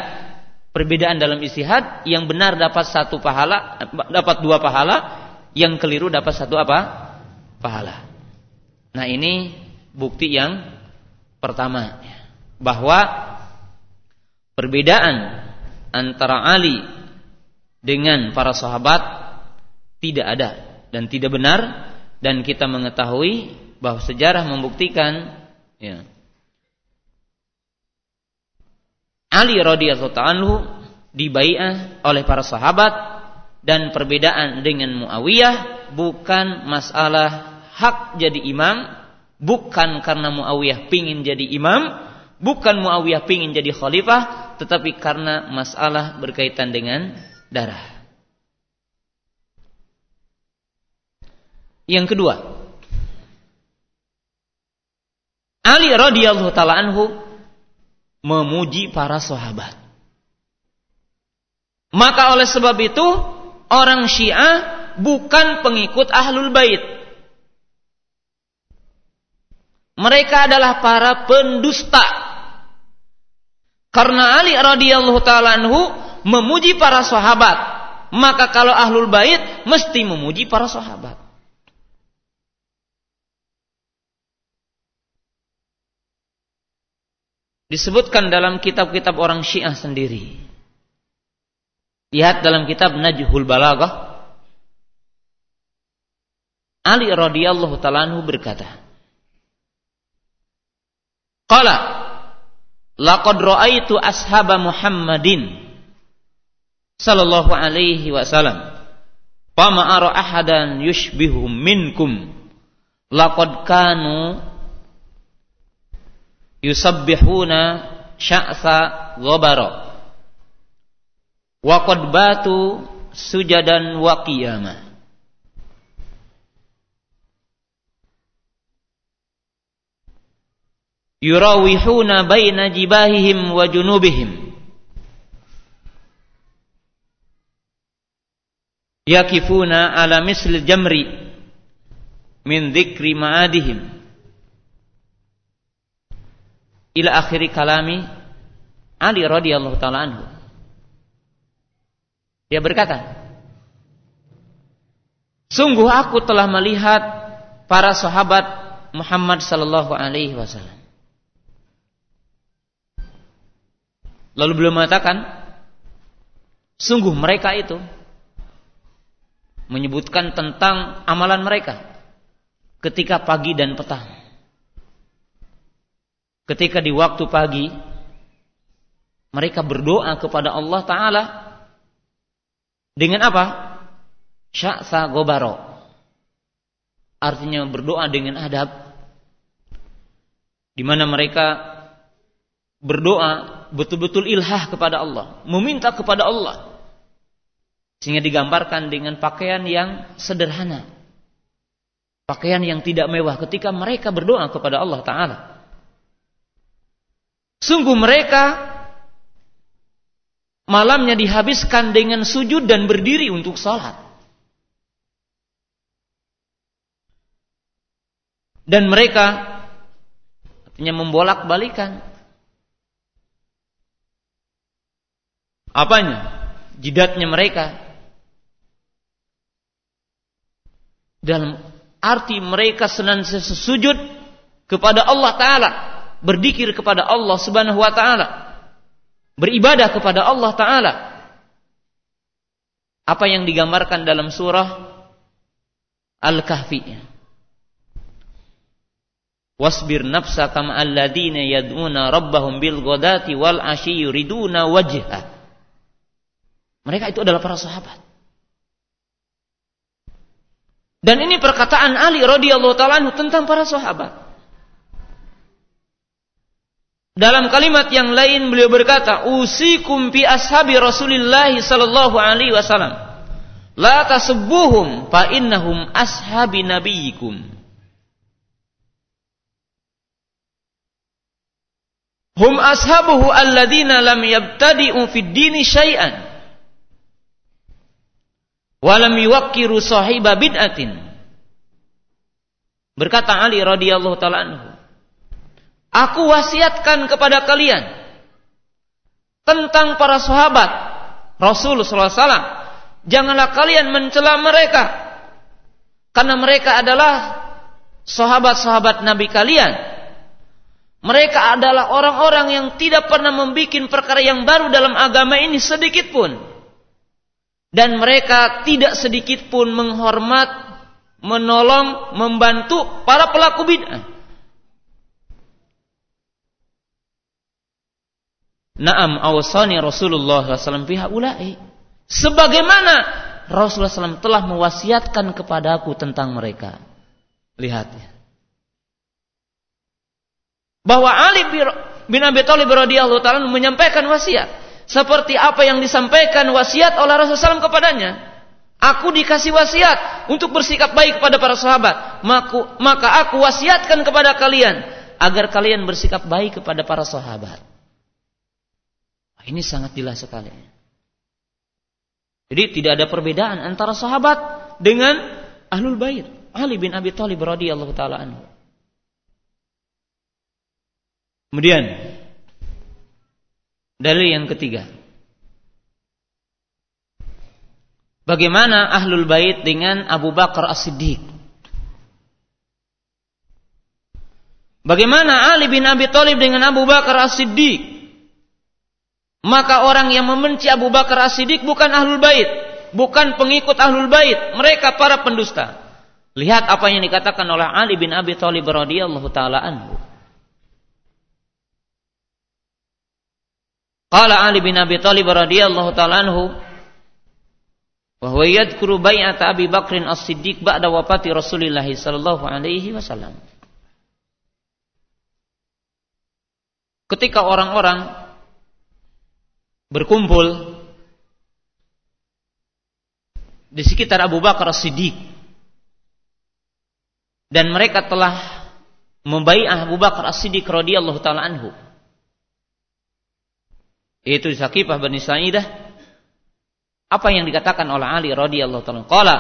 Perbedaan dalam istihad yang benar dapat satu pahala, dapat dua pahala, yang keliru dapat satu apa? Pahala. Nah ini bukti yang pertama bahwa perbedaan antara Ali dengan para sahabat tidak ada dan tidak benar dan kita mengetahui bahwa sejarah membuktikan ya, Ali radhiyallahu anhu dibaiah oleh para sahabat dan perbedaan dengan Muawiyah bukan masalah hak jadi imam, bukan karena Muawiyah pingin jadi imam, bukan Muawiyah pingin jadi khalifah, tetapi karena masalah berkaitan dengan darah. Yang kedua, Ali radhiyallahu taala anhu memuji para sahabat. Maka oleh sebab itu orang Syiah bukan pengikut Ahlul Bait. Mereka adalah para pendusta. Karena Ali radhiyallahu taala anhu memuji para sahabat, maka kalau Ahlul Bait mesti memuji para sahabat. disebutkan dalam kitab-kitab orang Syiah sendiri. Lihat dalam kitab Najhul Balaghah Ali radhiyallahu taala berkata Qala laqad ra'aitu ashaba Muhammadin sallallahu alaihi wasallam. Fama ara ahadan yushbihu minkum. Laqad kanu yusabbihuna sya'sa ghabara wa qad batu sujadan wa qiyamah yurawihuna baina jibahihim wa junubihim yakifuna ala misli jamri min dhikri ma'adihim ila akhiri kalami Ali radhiyallahu taala anhu. Dia berkata, Sungguh aku telah melihat para sahabat Muhammad sallallahu alaihi wasallam. Lalu beliau mengatakan, sungguh mereka itu menyebutkan tentang amalan mereka ketika pagi dan petang ketika di waktu pagi mereka berdoa kepada Allah Ta'ala dengan apa? Syaksa gobaro. Artinya berdoa dengan adab. Di mana mereka berdoa betul-betul ilhah kepada Allah. Meminta kepada Allah. Sehingga digambarkan dengan pakaian yang sederhana. Pakaian yang tidak mewah ketika mereka berdoa kepada Allah Ta'ala. Sungguh mereka malamnya dihabiskan dengan sujud dan berdiri untuk salat. Dan mereka artinya membolak-balikan apanya? Jidatnya mereka. Dalam arti mereka senantiasa sujud kepada Allah Ta'ala. Berdikir kepada Allah Subhanahu Wa Ta'ala. Beribadah kepada Allah Ta'ala. Apa yang digambarkan dalam surah Al-Kahfi. Wasbir nafsaka ma'alladina yad'una rabbahum bil ghadati wal asyi yuriduna wajha. Mereka itu adalah para sahabat. Dan ini perkataan Ali radhiyallahu taala tentang para sahabat. Dalam kalimat yang lain beliau berkata, "Usikum bi ashabi Rasulillah sallallahu alaihi wasallam. La tasubbuhum fa innahum ashabi nabiyikum." Hum ashabuhu alladzina lam yabtadi'u fid dini syai'an. Walam yuwakkiru sahiba bid'atin. Berkata Ali radhiyallahu taala anhu, Aku wasiatkan kepada kalian tentang para sahabat Rasul wasallam. Janganlah kalian mencela mereka karena mereka adalah sahabat-sahabat Nabi kalian mereka adalah orang-orang yang tidak pernah membuat perkara yang baru dalam agama ini sedikit pun. Dan mereka tidak sedikit pun menghormat, menolong, membantu para pelaku bid'ah. Naam awsani Rasulullah SAW pihak ulai. Sebagaimana Rasulullah SAW telah mewasiatkan kepadaku tentang mereka. Lihat ya bahwa Ali bin Abi Thalib radhiyallahu taala menyampaikan wasiat seperti apa yang disampaikan wasiat oleh Rasulullah SAW kepadanya. Aku dikasih wasiat untuk bersikap baik kepada para sahabat. Maka aku wasiatkan kepada kalian agar kalian bersikap baik kepada para sahabat. Ini sangat jelas sekali. Jadi tidak ada perbedaan antara sahabat dengan ahlul bait. Ali bin Abi Thalib radhiyallahu taala anhu. Kemudian dalil yang ketiga. Bagaimana ahlul bait dengan Abu Bakar As-Siddiq? Bagaimana Ali bin Abi Thalib dengan Abu Bakar As-Siddiq? Maka orang yang membenci Abu Bakar As-Siddiq bukan ahlul bait, bukan pengikut ahlul bait, mereka para pendusta. Lihat apa yang dikatakan oleh Ali bin Abi Thalib radhiyallahu taala anhu. Qala Ali bin Abi Thalib radhiyallahu taala anhu wa huwa yadhkuru bai'at Abi Bakrin As-Siddiq ba'da wafati Rasulillah sallallahu alaihi wasallam. Ketika orang-orang berkumpul di sekitar Abu Bakar As-Siddiq dan mereka telah membai'ah Abu Bakar As-Siddiq radhiyallahu taala anhu yaitu Sakifah Bani Sa'idah. Apa yang dikatakan oleh Ali radhiyallahu taala? Qala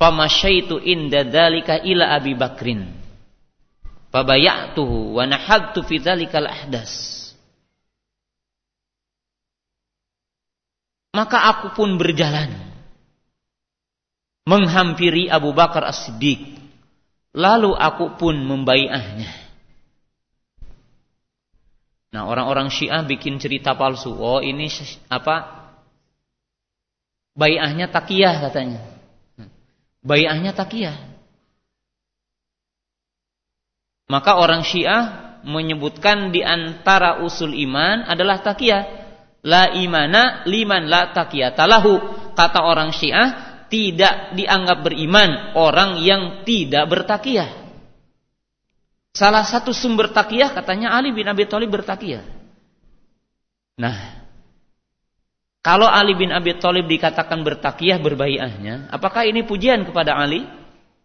famasyaitu inda dzalika ila Abi Bakrin. Fabayatuhu wa nahadtu fi dzalikal ahdas. Maka aku pun berjalan menghampiri Abu Bakar As-Siddiq. Lalu aku pun membaiahnya Nah, orang-orang Syiah bikin cerita palsu. Oh, ini apa? Bai'ahnya takiyah katanya. Bai'ahnya takiyah. Maka orang Syiah menyebutkan di antara usul iman adalah takiyah. La imana liman la takiyah talahu. Kata orang Syiah tidak dianggap beriman orang yang tidak bertakiyah. Salah satu sumber takiyah katanya Ali bin Abi Thalib bertakiyah. Nah, kalau Ali bin Abi Thalib dikatakan bertakiyah berbaiahnya, apakah ini pujian kepada Ali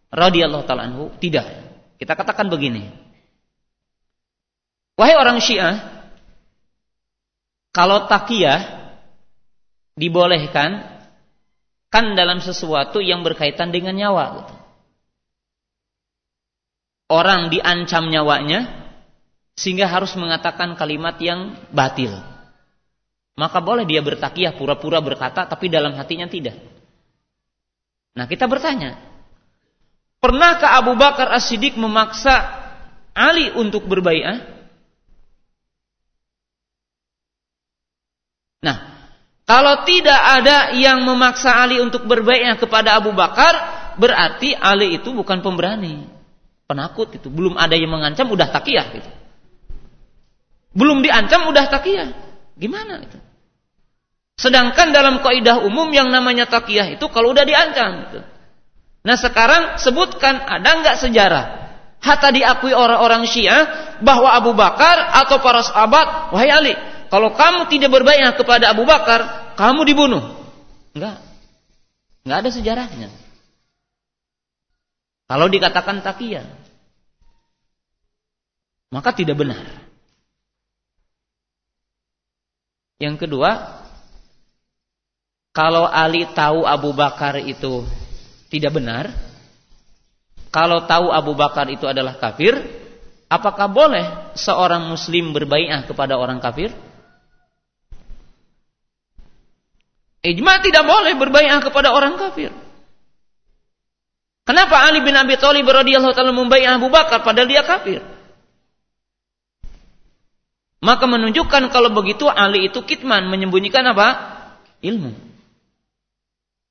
radhiyallahu taala anhu? Tidak. Kita katakan begini. Wahai orang Syiah, kalau takiyah dibolehkan kan dalam sesuatu yang berkaitan dengan nyawa gitu orang diancam nyawanya sehingga harus mengatakan kalimat yang batil. maka boleh dia bertakiyah pura-pura berkata tapi dalam hatinya tidak. Nah, kita bertanya, pernahkah Abu Bakar As-Siddiq memaksa Ali untuk berbaiat? Nah, kalau tidak ada yang memaksa Ali untuk berbaiat kepada Abu Bakar, berarti Ali itu bukan pemberani, penakut itu. Belum ada yang mengancam, udah takiyah gitu. Belum diancam udah takiyah. Gimana itu? Sedangkan dalam kaidah umum yang namanya takiyah itu kalau udah diancam gitu. Nah sekarang sebutkan ada nggak sejarah hatta diakui orang-orang Syiah bahwa Abu Bakar atau para sahabat, wahai Ali, kalau kamu tidak berbayar kepada Abu Bakar, kamu dibunuh. Enggak. Enggak ada sejarahnya. Kalau dikatakan takiyah, maka tidak benar. Yang kedua, kalau Ali tahu Abu Bakar itu tidak benar, kalau tahu Abu Bakar itu adalah kafir, apakah boleh seorang muslim berbaikat kepada orang kafir? Ijma tidak boleh berbaikat kepada orang kafir. Kenapa Ali bin Abi Thalib radhiyallahu taala membaiat Abu Bakar padahal dia kafir? Maka menunjukkan kalau begitu Ali itu kitman, menyembunyikan apa? Ilmu.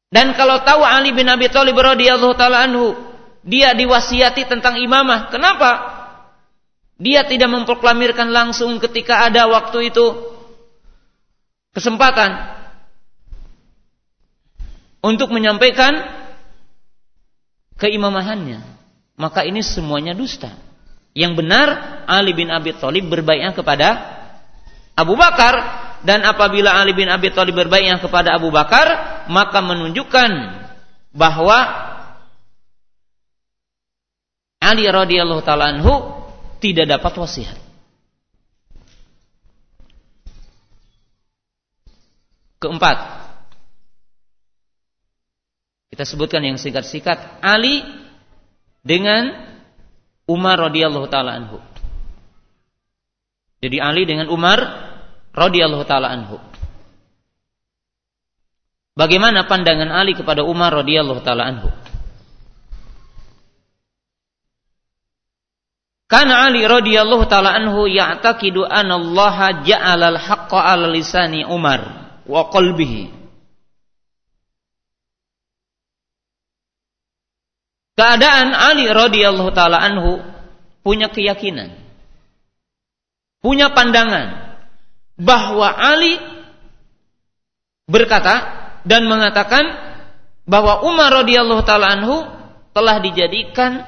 Dan kalau tahu Ali bin Abi Thalib radhiyallahu taala anhu, dia diwasiati tentang imamah. Kenapa? Dia tidak memproklamirkan langsung ketika ada waktu itu kesempatan untuk menyampaikan keimamahannya. Maka ini semuanya dusta. Yang benar Ali bin Abi Thalib berbaikat kepada Abu Bakar dan apabila Ali bin Abi Thalib berbaikat kepada Abu Bakar maka menunjukkan bahwa Ali radhiyallahu taala anhu tidak dapat wasiat. Keempat, kita sebutkan yang singkat-singkat Ali dengan Umar radhiyallahu taala anhu. Jadi Ali dengan Umar radhiyallahu taala anhu. Bagaimana pandangan Ali kepada Umar radhiyallahu taala anhu? Karena Ali radhiyallahu taala anhu ya'taqidu anna Allah ja'ala al-haqqa 'ala lisani Umar wa qalbihi Keadaan Ali radhiyallahu taala anhu punya keyakinan, punya pandangan bahwa Ali berkata dan mengatakan bahwa Umar radhiyallahu taala anhu telah dijadikan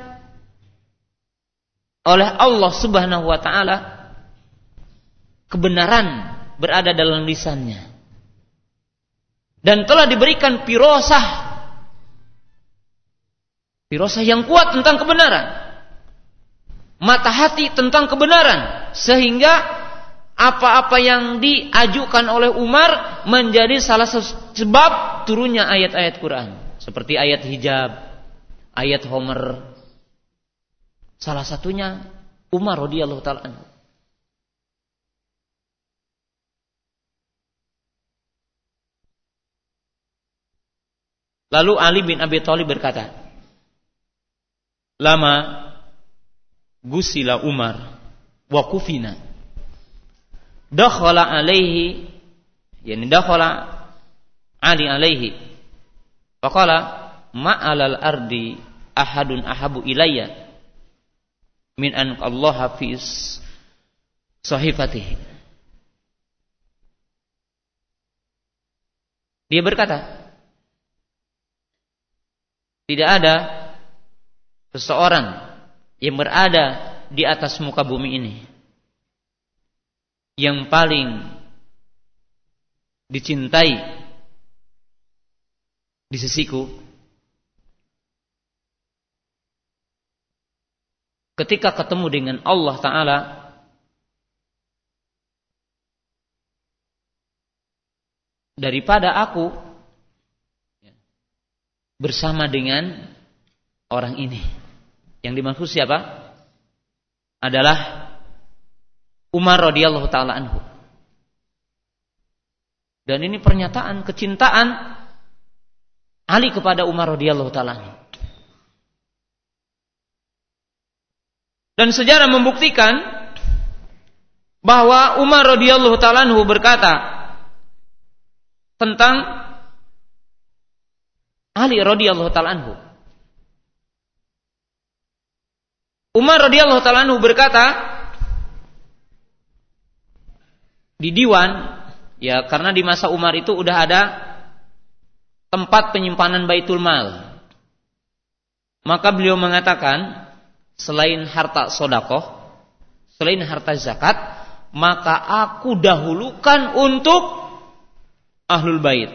oleh Allah Subhanahu wa taala kebenaran berada dalam lisannya. Dan telah diberikan pirosah Firasah yang kuat tentang kebenaran. Mata hati tentang kebenaran. Sehingga apa-apa yang diajukan oleh Umar menjadi salah sebab turunnya ayat-ayat Quran. Seperti ayat hijab, ayat Homer. Salah satunya Umar radhiyallahu taala Lalu Ali bin Abi Thalib berkata, lama gusila Umar wa kufina. Dakhala alaihi yani dakhala Ali alaihi. Faqala ma'alal ardi ahadun ahabu ilayya min an Allah fi sahifatihi. Dia berkata tidak ada seseorang yang berada di atas muka bumi ini yang paling dicintai di sisiku ketika ketemu dengan Allah taala daripada aku bersama dengan orang ini. Yang dimaksud siapa? Adalah Umar radhiyallahu taala anhu. Dan ini pernyataan kecintaan Ali kepada Umar radhiyallahu taala. Dan sejarah membuktikan bahwa Umar radhiyallahu taala berkata tentang Ali radhiyallahu taala Umar radhiyallahu taala berkata di diwan Ya, karena di masa Umar itu udah ada tempat penyimpanan Baitul Mal. Maka beliau mengatakan, selain harta sodakoh, selain harta zakat, maka aku dahulukan untuk ahlul bait.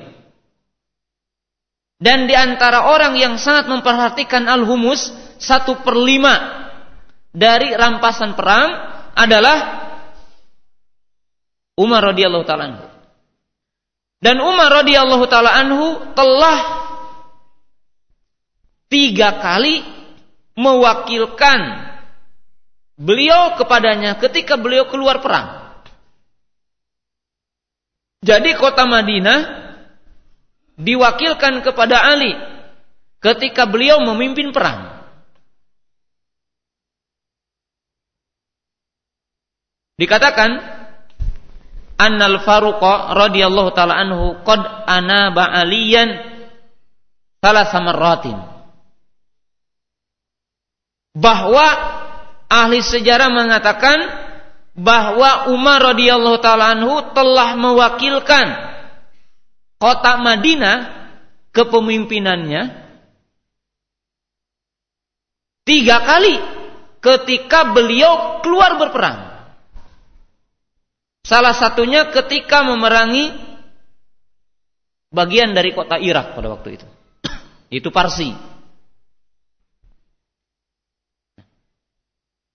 Dan di antara orang yang sangat memperhatikan al-humus, satu per lima dari rampasan perang adalah Umar radhiyallahu taala dan Umar radhiyallahu taala anhu telah tiga kali mewakilkan beliau kepadanya ketika beliau keluar perang. Jadi kota Madinah diwakilkan kepada Ali ketika beliau memimpin perang. Dikatakan annal Faruqa radhiyallahu taala anhu qad anaba aliyan salah samarratin bahwa ahli sejarah mengatakan bahwa Umar radhiyallahu taala anhu telah mewakilkan kota Madinah kepemimpinannya tiga kali ketika beliau keluar berperang Salah satunya ketika memerangi bagian dari kota Irak pada waktu itu. itu Parsi.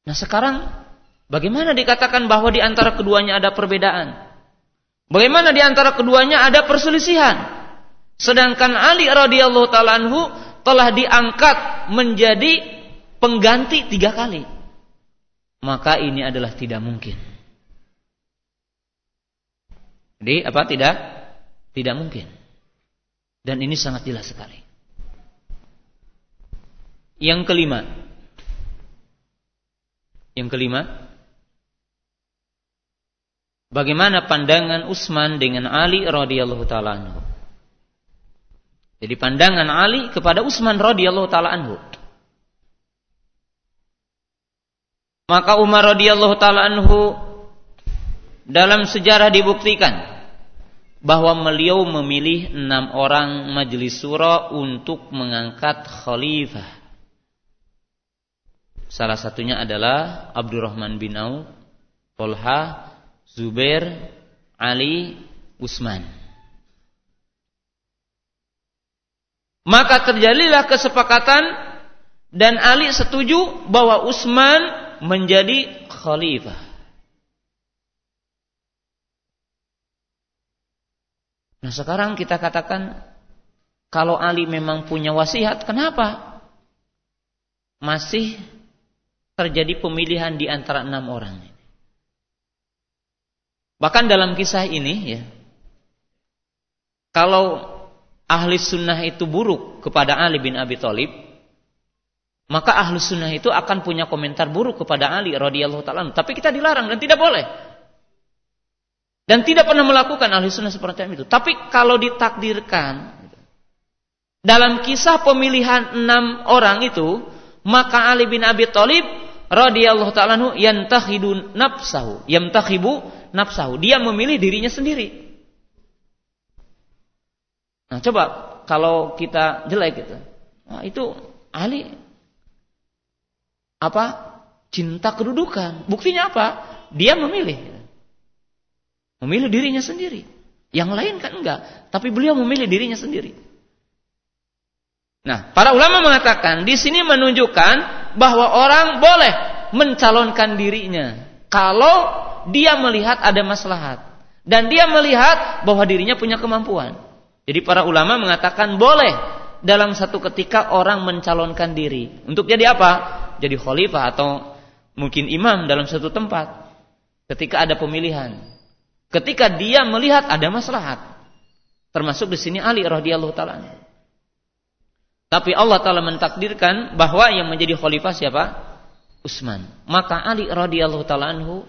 Nah sekarang bagaimana dikatakan bahwa di antara keduanya ada perbedaan? Bagaimana di antara keduanya ada perselisihan? Sedangkan Ali radhiyallahu taala anhu telah diangkat menjadi pengganti tiga kali. Maka ini adalah tidak mungkin. Jadi apa tidak? Tidak mungkin. Dan ini sangat jelas sekali. Yang kelima. Yang kelima. Bagaimana pandangan Utsman dengan Ali radhiyallahu taala anhu? Jadi pandangan Ali kepada Utsman radhiyallahu taala anhu. Maka Umar radhiyallahu taala anhu dalam sejarah dibuktikan bahwa beliau memilih enam orang majelis surah untuk mengangkat khalifah. Salah satunya adalah Abdurrahman bin Auf, Tolha, Zubair, Ali, Utsman. Maka terjadilah kesepakatan dan Ali setuju bahwa Utsman menjadi khalifah. Nah sekarang kita katakan kalau Ali memang punya wasiat, kenapa masih terjadi pemilihan di antara enam orang? Bahkan dalam kisah ini ya, kalau ahli sunnah itu buruk kepada Ali bin Abi Thalib, maka ahli sunnah itu akan punya komentar buruk kepada Ali radhiyallahu taala. Tapi kita dilarang dan tidak boleh. Dan tidak pernah melakukan ahli sunnah seperti itu. Tapi kalau ditakdirkan, dalam kisah pemilihan enam orang itu, maka Ali bin Abi Thalib radhiyallahu taala yantahidu nafsahu, yamtahibu nafsahu. Dia memilih dirinya sendiri. Nah, coba kalau kita jelek gitu. Nah, itu Ali apa? Cinta kedudukan. Buktinya apa? Dia memilih. Memilih dirinya sendiri. Yang lain kan enggak. Tapi beliau memilih dirinya sendiri. Nah, para ulama mengatakan di sini menunjukkan bahwa orang boleh mencalonkan dirinya kalau dia melihat ada maslahat dan dia melihat bahwa dirinya punya kemampuan. Jadi para ulama mengatakan boleh dalam satu ketika orang mencalonkan diri untuk jadi apa? Jadi khalifah atau mungkin imam dalam satu tempat ketika ada pemilihan ketika dia melihat ada maslahat. Termasuk di sini Ali radhiyallahu taala. Tapi Allah taala mentakdirkan bahwa yang menjadi khalifah siapa? Utsman. Maka Ali radhiyallahu taala anhu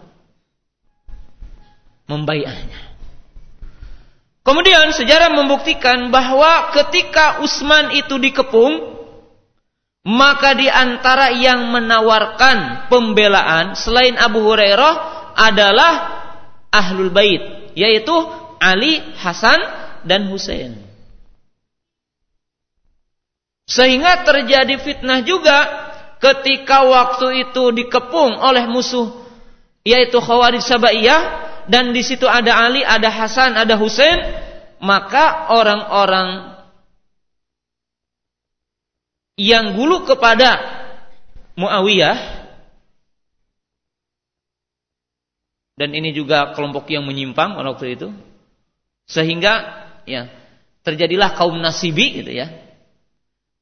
membaiahnya. Kemudian sejarah membuktikan bahwa ketika Utsman itu dikepung, maka di antara yang menawarkan pembelaan selain Abu Hurairah adalah Ahlul Bait, yaitu Ali, Hasan, dan Husain. Sehingga terjadi fitnah juga ketika waktu itu dikepung oleh musuh yaitu Khawarij Sabaiyah dan di situ ada Ali, ada Hasan, ada Husain, maka orang-orang yang gulu kepada Muawiyah dan ini juga kelompok yang menyimpang pada waktu itu. Sehingga ya terjadilah kaum nasibi gitu ya.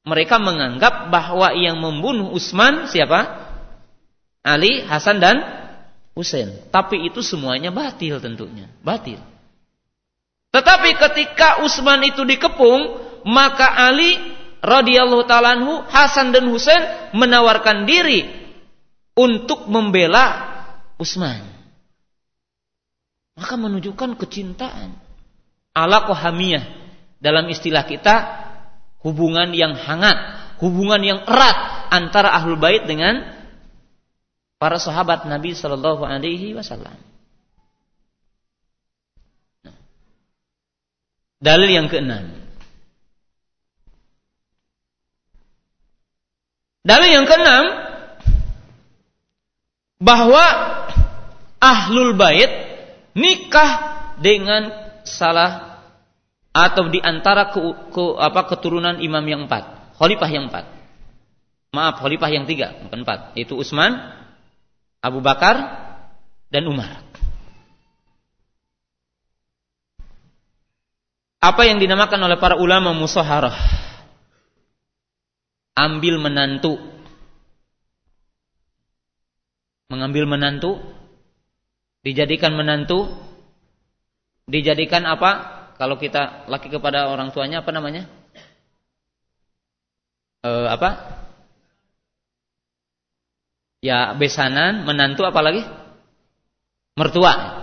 Mereka menganggap bahwa yang membunuh Utsman siapa? Ali Hasan dan Husain. Tapi itu semuanya batil tentunya. Batil. Tetapi ketika Utsman itu dikepung maka Ali radhiyallahu taala Hasan dan Husain menawarkan diri untuk membela Utsman maka menunjukkan kecintaan ala kohamiyah dalam istilah kita hubungan yang hangat, hubungan yang erat antara ahlul bait dengan para sahabat Nabi Shallallahu Alaihi Wasallam. Nah. Dalil yang keenam. Dalil yang keenam bahwa ahlul bait nikah dengan salah atau di antara ke, ke, apa, keturunan imam yang empat, khalifah yang empat. Maaf, khalifah yang tiga, bukan empat. Itu Utsman, Abu Bakar, dan Umar. Apa yang dinamakan oleh para ulama musaharah? Ambil menantu. Mengambil menantu, dijadikan menantu, dijadikan apa? kalau kita laki kepada orang tuanya apa namanya? E, apa? Ya besanan, menantu apalagi? Mertua.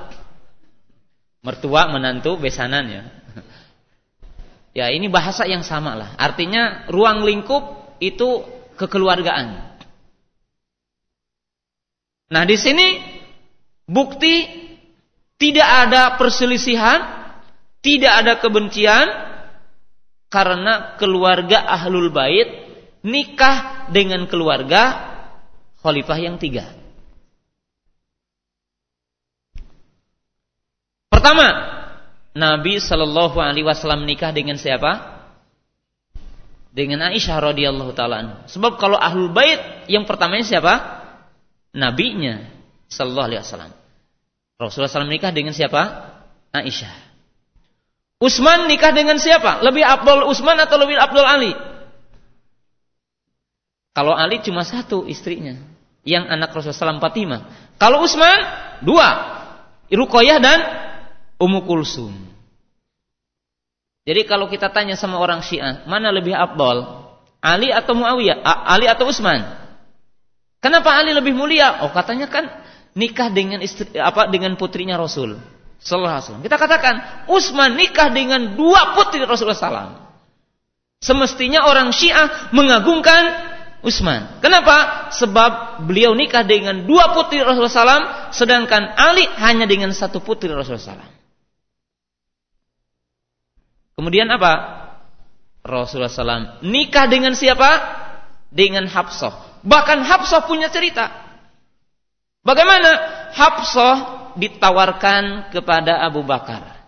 Mertua, menantu, besanan ya. Ya ini bahasa yang sama lah. Artinya ruang lingkup itu kekeluargaan. Nah di sini bukti tidak ada perselisihan tidak ada kebencian karena keluarga ahlul bait nikah dengan keluarga khalifah yang tiga. Pertama, Nabi Shallallahu Alaihi Wasallam nikah dengan siapa? Dengan Aisyah radhiyallahu taala. Sebab kalau ahlul bait yang pertamanya siapa? Nabinya Shallallahu Alaihi Wasallam. Rasulullah SAW nikah dengan siapa? Aisyah. Utsman nikah dengan siapa? Lebih Abdul Utsman atau lebih Abdul Ali? Kalau Ali cuma satu istrinya, yang anak Rasulullah SAW Fatimah. Kalau Utsman dua, Ruqayyah dan Ummu Kulsum. Jadi kalau kita tanya sama orang Syiah, mana lebih Abdul? Ali atau Muawiyah? Ali atau Utsman? Kenapa Ali lebih mulia? Oh katanya kan nikah dengan istri apa dengan putrinya Rasul. Sallallahu alaihi wasallam. Kita katakan Utsman nikah dengan dua putri Rasulullah SAW. Semestinya orang Syiah mengagungkan Utsman. Kenapa? Sebab beliau nikah dengan dua putri Rasulullah SAW, sedangkan Ali hanya dengan satu putri Rasulullah SAW. Kemudian apa? Rasulullah SAW nikah dengan siapa? Dengan Hafsah. Bahkan Hafsah punya cerita. Bagaimana? Hafsah ditawarkan kepada Abu Bakar.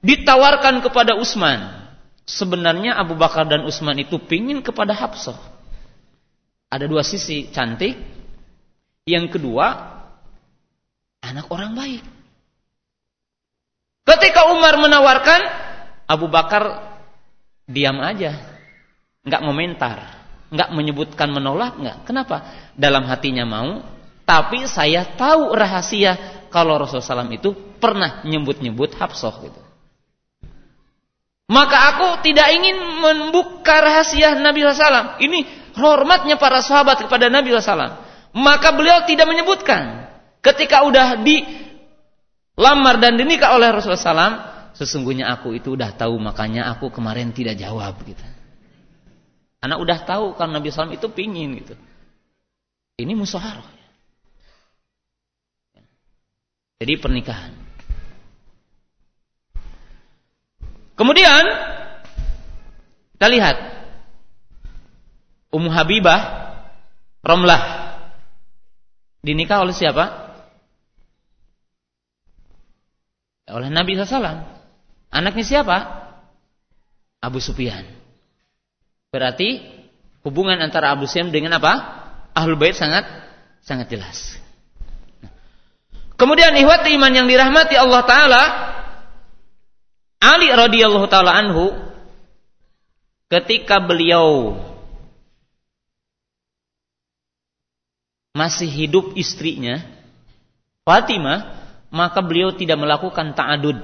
Ditawarkan kepada Utsman. Sebenarnya Abu Bakar dan Utsman itu pingin kepada Hafsah. Ada dua sisi cantik. Yang kedua, anak orang baik. Ketika Umar menawarkan, Abu Bakar diam aja. Nggak komentar. Nggak menyebutkan menolak, nggak. Kenapa? Dalam hatinya mau, tapi saya tahu rahasia kalau Rasulullah SAW itu pernah nyebut-nyebut Hafsah gitu. Maka aku tidak ingin membuka rahasia Nabi SAW. Ini hormatnya para sahabat kepada Nabi SAW. Maka beliau tidak menyebutkan. Ketika udah dilamar dan dinikah oleh Rasulullah SAW. Sesungguhnya aku itu udah tahu makanya aku kemarin tidak jawab. Gitu. Anak udah tahu kan Nabi SAW itu pingin gitu. Ini musuharah. Jadi pernikahan. Kemudian kita lihat Ummu Habibah Romlah dinikah oleh siapa? Oleh Nabi SAW. Anaknya siapa? Abu Sufyan. Berarti hubungan antara Abu Sufyan dengan apa? Ahlul Bait sangat sangat jelas. Kemudian ihwat iman yang dirahmati Allah taala Ali radhiyallahu taala anhu ketika beliau masih hidup istrinya Fatimah maka beliau tidak melakukan ta'adud.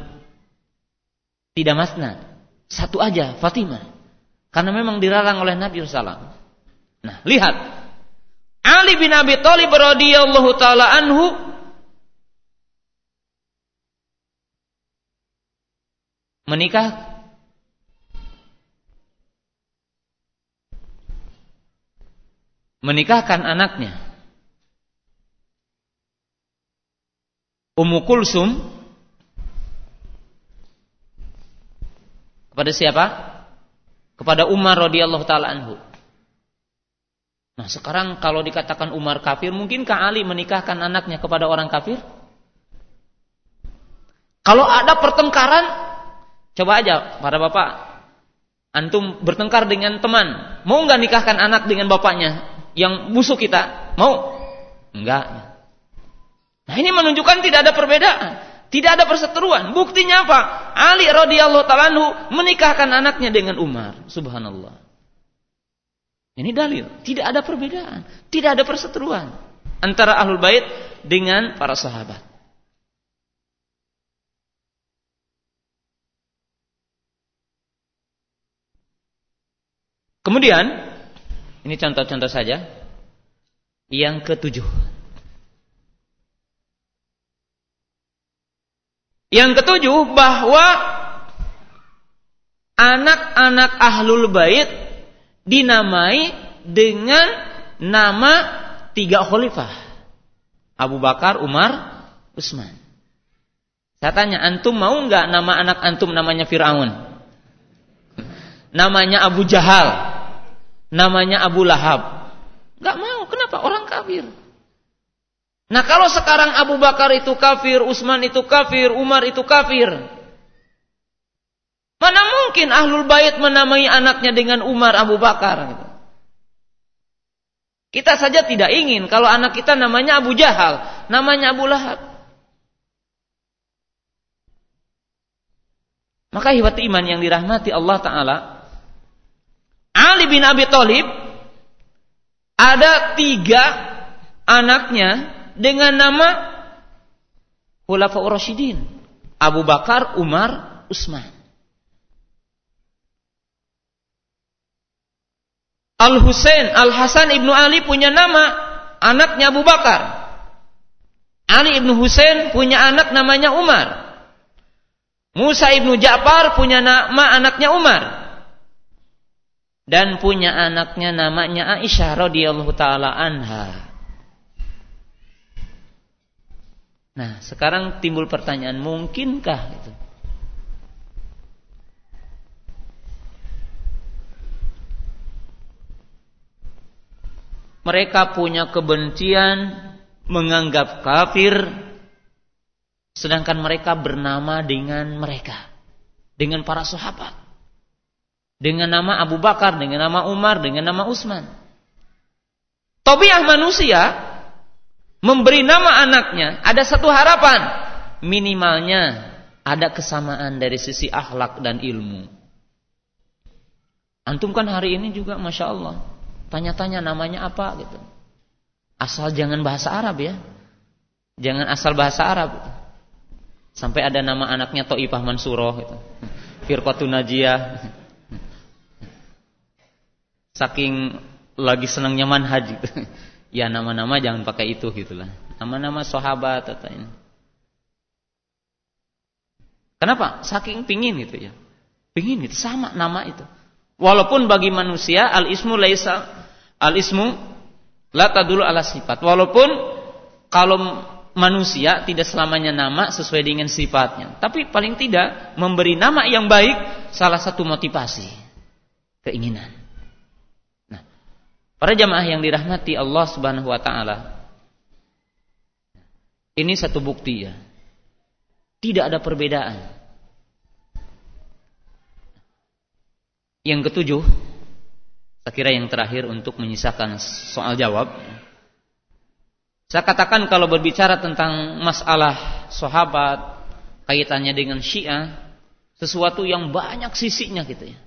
Tidak masna satu aja Fatimah. Karena memang dilarang oleh Nabi SAW nah lihat. Ali bin Abi Thalib radhiyallahu taala anhu menikah menikahkan anaknya Ummu Kulsum kepada siapa? Kepada Umar radhiyallahu taala anhu. Nah, sekarang kalau dikatakan Umar kafir, mungkinkah Ali menikahkan anaknya kepada orang kafir? Kalau ada pertengkaran Coba aja para bapak, antum bertengkar dengan teman, mau nggak nikahkan anak dengan bapaknya yang musuh kita? Mau? Enggak. Nah ini menunjukkan tidak ada perbedaan, tidak ada perseteruan. Buktinya apa? Ali radhiyallahu taala menikahkan anaknya dengan Umar. Subhanallah. Ini dalil, tidak ada perbedaan, tidak ada perseteruan antara ahlul bait dengan para sahabat. Kemudian, ini contoh-contoh saja. Yang ketujuh. Yang ketujuh bahwa anak-anak ahlul bait dinamai dengan nama tiga khalifah. Abu Bakar, Umar, Utsman. Saya tanya, antum mau nggak nama anak antum namanya Fir'aun? Namanya Abu Jahal namanya Abu Lahab. Gak mau, kenapa? Orang kafir. Nah kalau sekarang Abu Bakar itu kafir, Utsman itu kafir, Umar itu kafir. Mana mungkin Ahlul Bait menamai anaknya dengan Umar Abu Bakar. Gitu. Kita saja tidak ingin kalau anak kita namanya Abu Jahal, namanya Abu Lahab. Maka hibat iman yang dirahmati Allah Ta'ala Ali bin Abi Thalib ada tiga anaknya dengan nama Khulafaur Rasyidin. Abu Bakar, Umar, Utsman. Al Husain, Al Hasan ibnu Ali punya nama anaknya Abu Bakar. Ali ibnu Husain punya anak namanya Umar. Musa ibnu Ja'far punya nama anaknya Umar dan punya anaknya namanya Aisyah radhiyallahu taala anha. Nah, sekarang timbul pertanyaan, mungkinkah itu? Mereka punya kebencian, menganggap kafir, sedangkan mereka bernama dengan mereka, dengan para sahabat dengan nama Abu Bakar, dengan nama Umar, dengan nama Utsman. Tobiah manusia memberi nama anaknya ada satu harapan, minimalnya ada kesamaan dari sisi akhlak dan ilmu. Antum kan hari ini juga masya Allah tanya-tanya namanya apa gitu. Asal jangan bahasa Arab ya, jangan asal bahasa Arab. Sampai ada nama anaknya Toifah Mansuroh gitu. Firqatun Najiyah. Saking lagi senangnya manhaj gitu. ya nama-nama jangan pakai itu gitulah. Nama-nama sahabat atau ini. Kenapa? Saking pingin gitu ya. Pingin itu sama nama itu. Walaupun bagi manusia al ismu laisa al ismu la tadulu ala sifat. Walaupun kalau manusia tidak selamanya nama sesuai dengan sifatnya. Tapi paling tidak memberi nama yang baik salah satu motivasi. Keinginan. Para jamaah yang dirahmati Allah Subhanahu wa taala. Ini satu bukti ya. Tidak ada perbedaan. Yang ketujuh, saya kira yang terakhir untuk menyisakan soal jawab. Saya katakan kalau berbicara tentang masalah sahabat kaitannya dengan Syiah, sesuatu yang banyak sisinya gitu ya.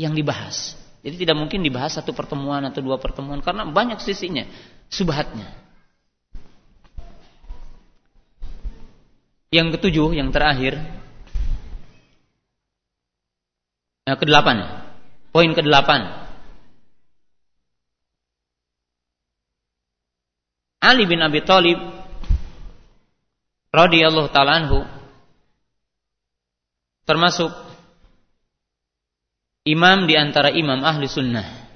Yang dibahas. Jadi tidak mungkin dibahas satu pertemuan atau dua pertemuan karena banyak sisinya, subhatnya. Yang ketujuh, yang terakhir. Yang kedelapan. Poin kedelapan. Ali bin Abi Thalib radhiyallahu taala anhu termasuk imam di antara imam ahli sunnah.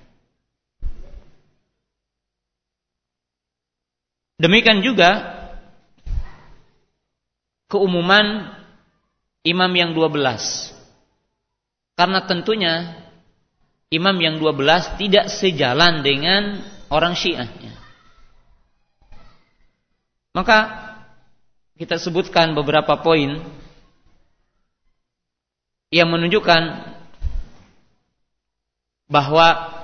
Demikian juga keumuman imam yang 12. Karena tentunya imam yang 12 tidak sejalan dengan orang Syiah. Maka kita sebutkan beberapa poin yang menunjukkan bahwa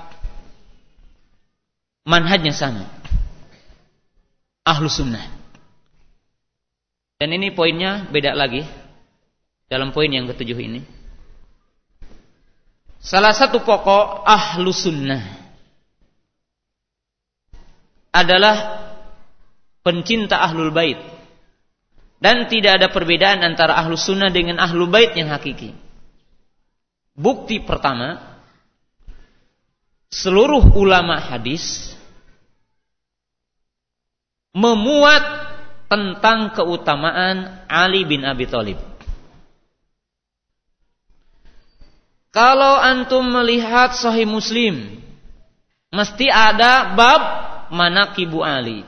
manhajnya sama. Ahlu sunnah. Dan ini poinnya beda lagi dalam poin yang ketujuh ini. Salah satu pokok ahlu sunnah adalah pencinta ahlul bait. Dan tidak ada perbedaan antara ahlu sunnah dengan ahlu bait yang hakiki. Bukti pertama, seluruh ulama hadis memuat tentang keutamaan Ali bin Abi Thalib. Kalau antum melihat Sahih Muslim, mesti ada bab manakibu Ali.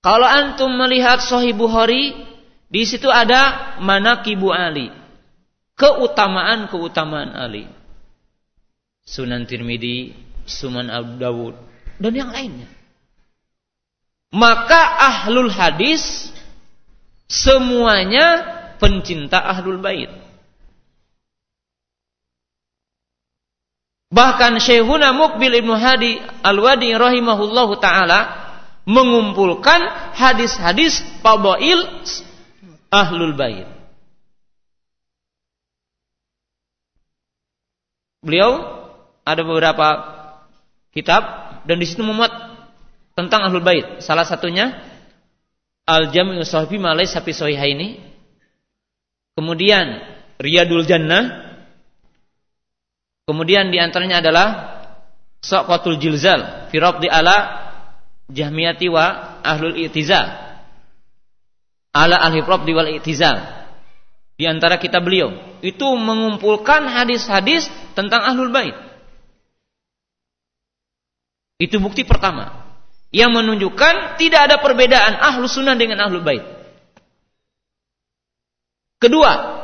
Kalau antum melihat Sahih Bukhari, di situ ada manakibu Ali. Keutamaan-keutamaan Ali. Sunan Tirmidzi, Sunan Abu Dawud, dan yang lainnya maka ahlul hadis semuanya pencinta ahlul bait. Bahkan Syekhuna Mukbil Ibnu Hadi Al-Wadi rahimahullahu taala mengumpulkan hadis-hadis fadail ahlul bait. Beliau ada beberapa kitab dan di situ memuat tentang ahlul bait. Salah satunya Al-Jami'u Sahbi Malai Sapi ini. Kemudian Riyadul Jannah. Kemudian di antaranya adalah Soqatul Jilzal fi di ala Jahmiyati wa Ahlul I'tizal. Ala ahli di wal I'tizal. Di antara kita beliau itu mengumpulkan hadis-hadis tentang Ahlul Bait. Itu bukti pertama yang menunjukkan tidak ada perbedaan ahlu sunnah dengan ahlu bait. Kedua,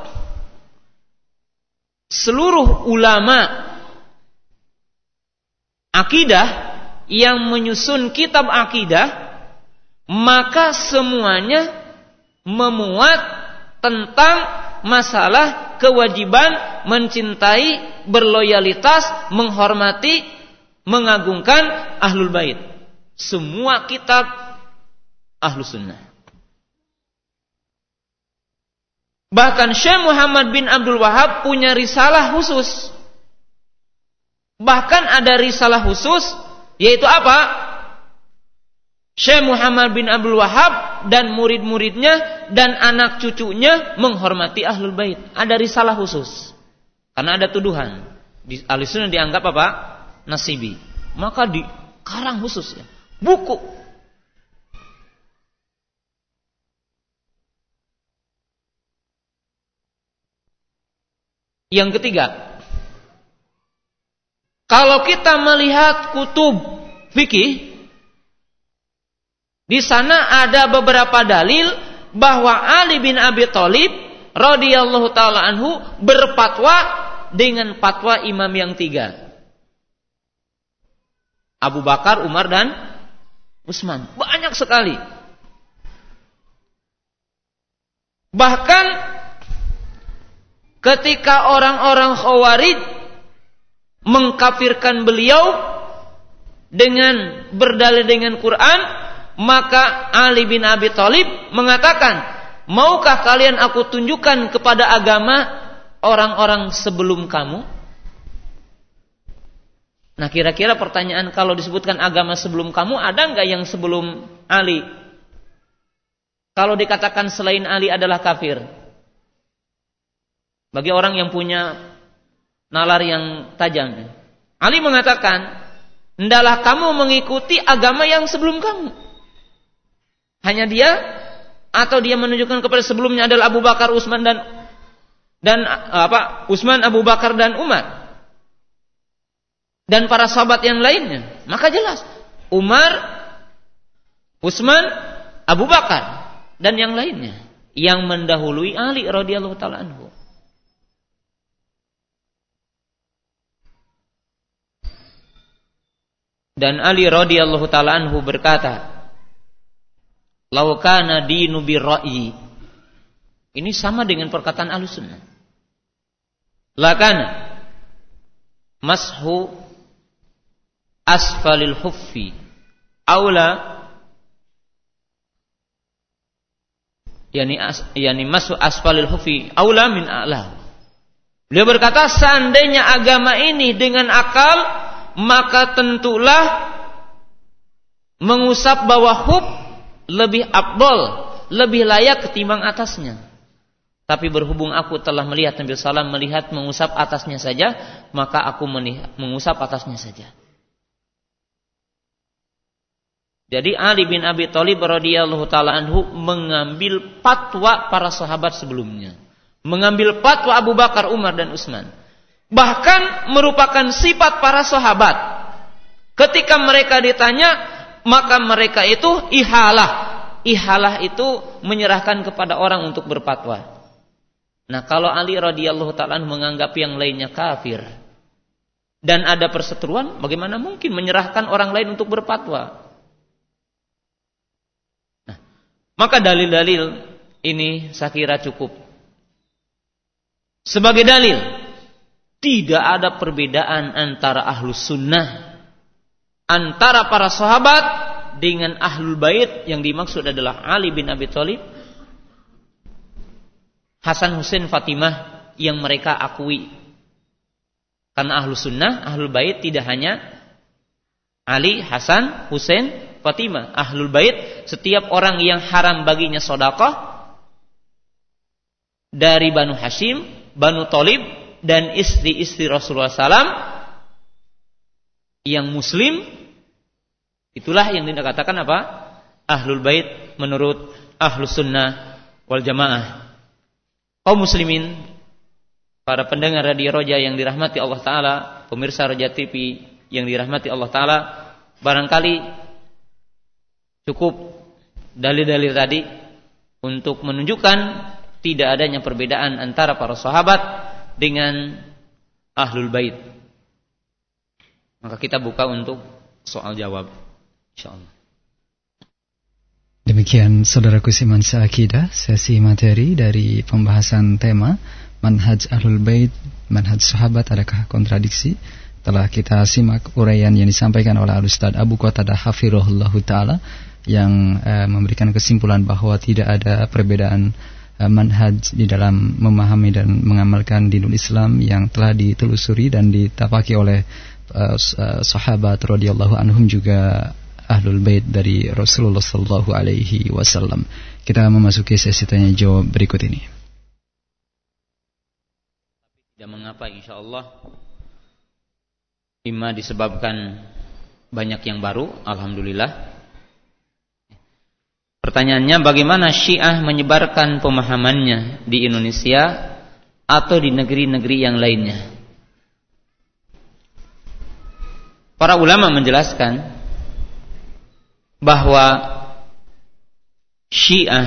seluruh ulama akidah yang menyusun kitab akidah maka semuanya memuat tentang masalah kewajiban mencintai, berloyalitas, menghormati, mengagungkan ahlul bait semua kitab ahlu sunnah. Bahkan Syekh Muhammad bin Abdul Wahab punya risalah khusus. Bahkan ada risalah khusus yaitu apa? Syekh Muhammad bin Abdul Wahab dan murid-muridnya dan anak cucunya menghormati ahlul bait. Ada risalah khusus. Karena ada tuduhan. Di ahli sunnah dianggap apa? Nasibi. Maka di karang khusus ya. Buku. Yang ketiga, kalau kita melihat kutub fikih di sana ada beberapa dalil bahwa Ali bin Abi Thalib radhiyallahu taala anhu berfatwa dengan fatwa imam yang tiga. Abu Bakar, Umar dan Utsman. Banyak sekali. Bahkan ketika orang-orang Khawarij mengkafirkan beliau dengan berdalil dengan Quran, maka Ali bin Abi Thalib mengatakan, "Maukah kalian aku tunjukkan kepada agama orang-orang sebelum kamu?" Nah, kira-kira pertanyaan kalau disebutkan agama sebelum kamu, ada nggak yang sebelum Ali? Kalau dikatakan selain Ali adalah kafir. Bagi orang yang punya nalar yang tajam. Ali mengatakan, "Hendaklah kamu mengikuti agama yang sebelum kamu." Hanya dia atau dia menunjukkan kepada sebelumnya adalah Abu Bakar, Utsman dan dan apa? Utsman, Abu Bakar dan Umar. Dan para sahabat yang lainnya. Maka jelas Umar, Utsman, Abu Bakar dan yang lainnya yang mendahului Ali radhiyallahu taala anhu. Dan Ali radhiyallahu taala anhu berkata, Laukana dinu birra'i. Ini sama dengan perkataan alusunnah. Lakana mashu asfalil huffi aula yani as, yani mashu asfalil huffi aula min a'la. Beliau berkata seandainya agama ini dengan akal maka tentulah mengusap bawah huf lebih abdol, lebih layak ketimbang atasnya. Tapi berhubung aku telah melihat Nabi Sallam melihat mengusap atasnya saja, maka aku mengusap atasnya saja. Jadi Ali bin Abi Thalib radhiyallahu taala anhu mengambil fatwa para sahabat sebelumnya. Mengambil fatwa Abu Bakar, Umar dan Utsman. Bahkan merupakan sifat para sahabat. Ketika mereka ditanya, maka mereka itu ihalah. Ihalah itu menyerahkan kepada orang untuk berfatwa. Nah, kalau Ali radhiyallahu taala menganggap yang lainnya kafir dan ada perseteruan, bagaimana mungkin menyerahkan orang lain untuk berfatwa? Nah, maka dalil-dalil ini saya kira cukup. Sebagai dalil, tidak ada perbedaan antara ahlus sunnah antara para sahabat dengan ahlul bait yang dimaksud adalah Ali bin Abi Thalib, Hasan Husain Fatimah yang mereka akui. Karena ahlu sunnah, ahlul bait tidak hanya Ali, Hasan, Husain, Fatimah. Ahlul bait setiap orang yang haram baginya sodakoh dari Banu Hashim, Banu Talib dan istri-istri Rasulullah SAW yang muslim itulah yang dikatakan apa? Ahlul bait menurut ahlus sunnah wal jamaah. Kaum muslimin, para pendengar radio Roja yang dirahmati Allah Ta'ala, pemirsa Roja TV yang dirahmati Allah Ta'ala, barangkali cukup dalil-dalil tadi untuk menunjukkan tidak adanya perbedaan antara para sahabat dengan ahlul bait. Maka kita buka untuk soal jawab. Insyaallah. Demikian saudaraku siman seakidah sesi materi dari pembahasan tema manhaj ahlul bait, manhaj sahabat adakah kontradiksi? Telah kita simak uraian yang disampaikan oleh Al-Ustaz Abu Qatadah Hafirullah Ta'ala yang eh, memberikan kesimpulan bahwa tidak ada perbedaan eh, manhaj di dalam memahami dan mengamalkan dinul Islam yang telah ditelusuri dan ditapaki oleh uh, sahabat radhiyallahu anhum juga Ahlul Bait dari Rasulullah Sallallahu Alaihi Wasallam. Kita memasuki sesi tanya jawab berikut ini. Tidak mengapa insya Allah Ima disebabkan banyak yang baru Alhamdulillah Pertanyaannya bagaimana Syiah menyebarkan pemahamannya di Indonesia atau di negeri-negeri yang lainnya? Para ulama menjelaskan bahwa Syiah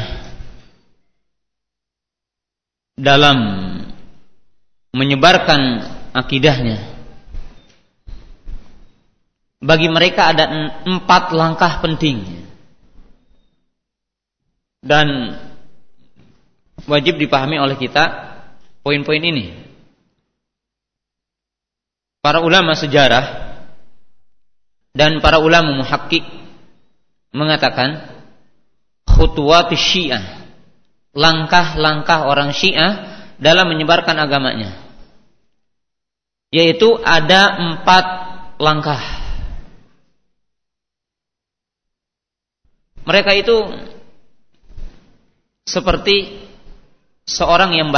dalam menyebarkan akidahnya bagi mereka ada empat langkah penting dan wajib dipahami oleh kita poin-poin ini. Para ulama sejarah dan para ulama muhakkik mengatakan khutwat syiah langkah-langkah orang syiah dalam menyebarkan agamanya yaitu ada empat langkah mereka itu seperti seorang yang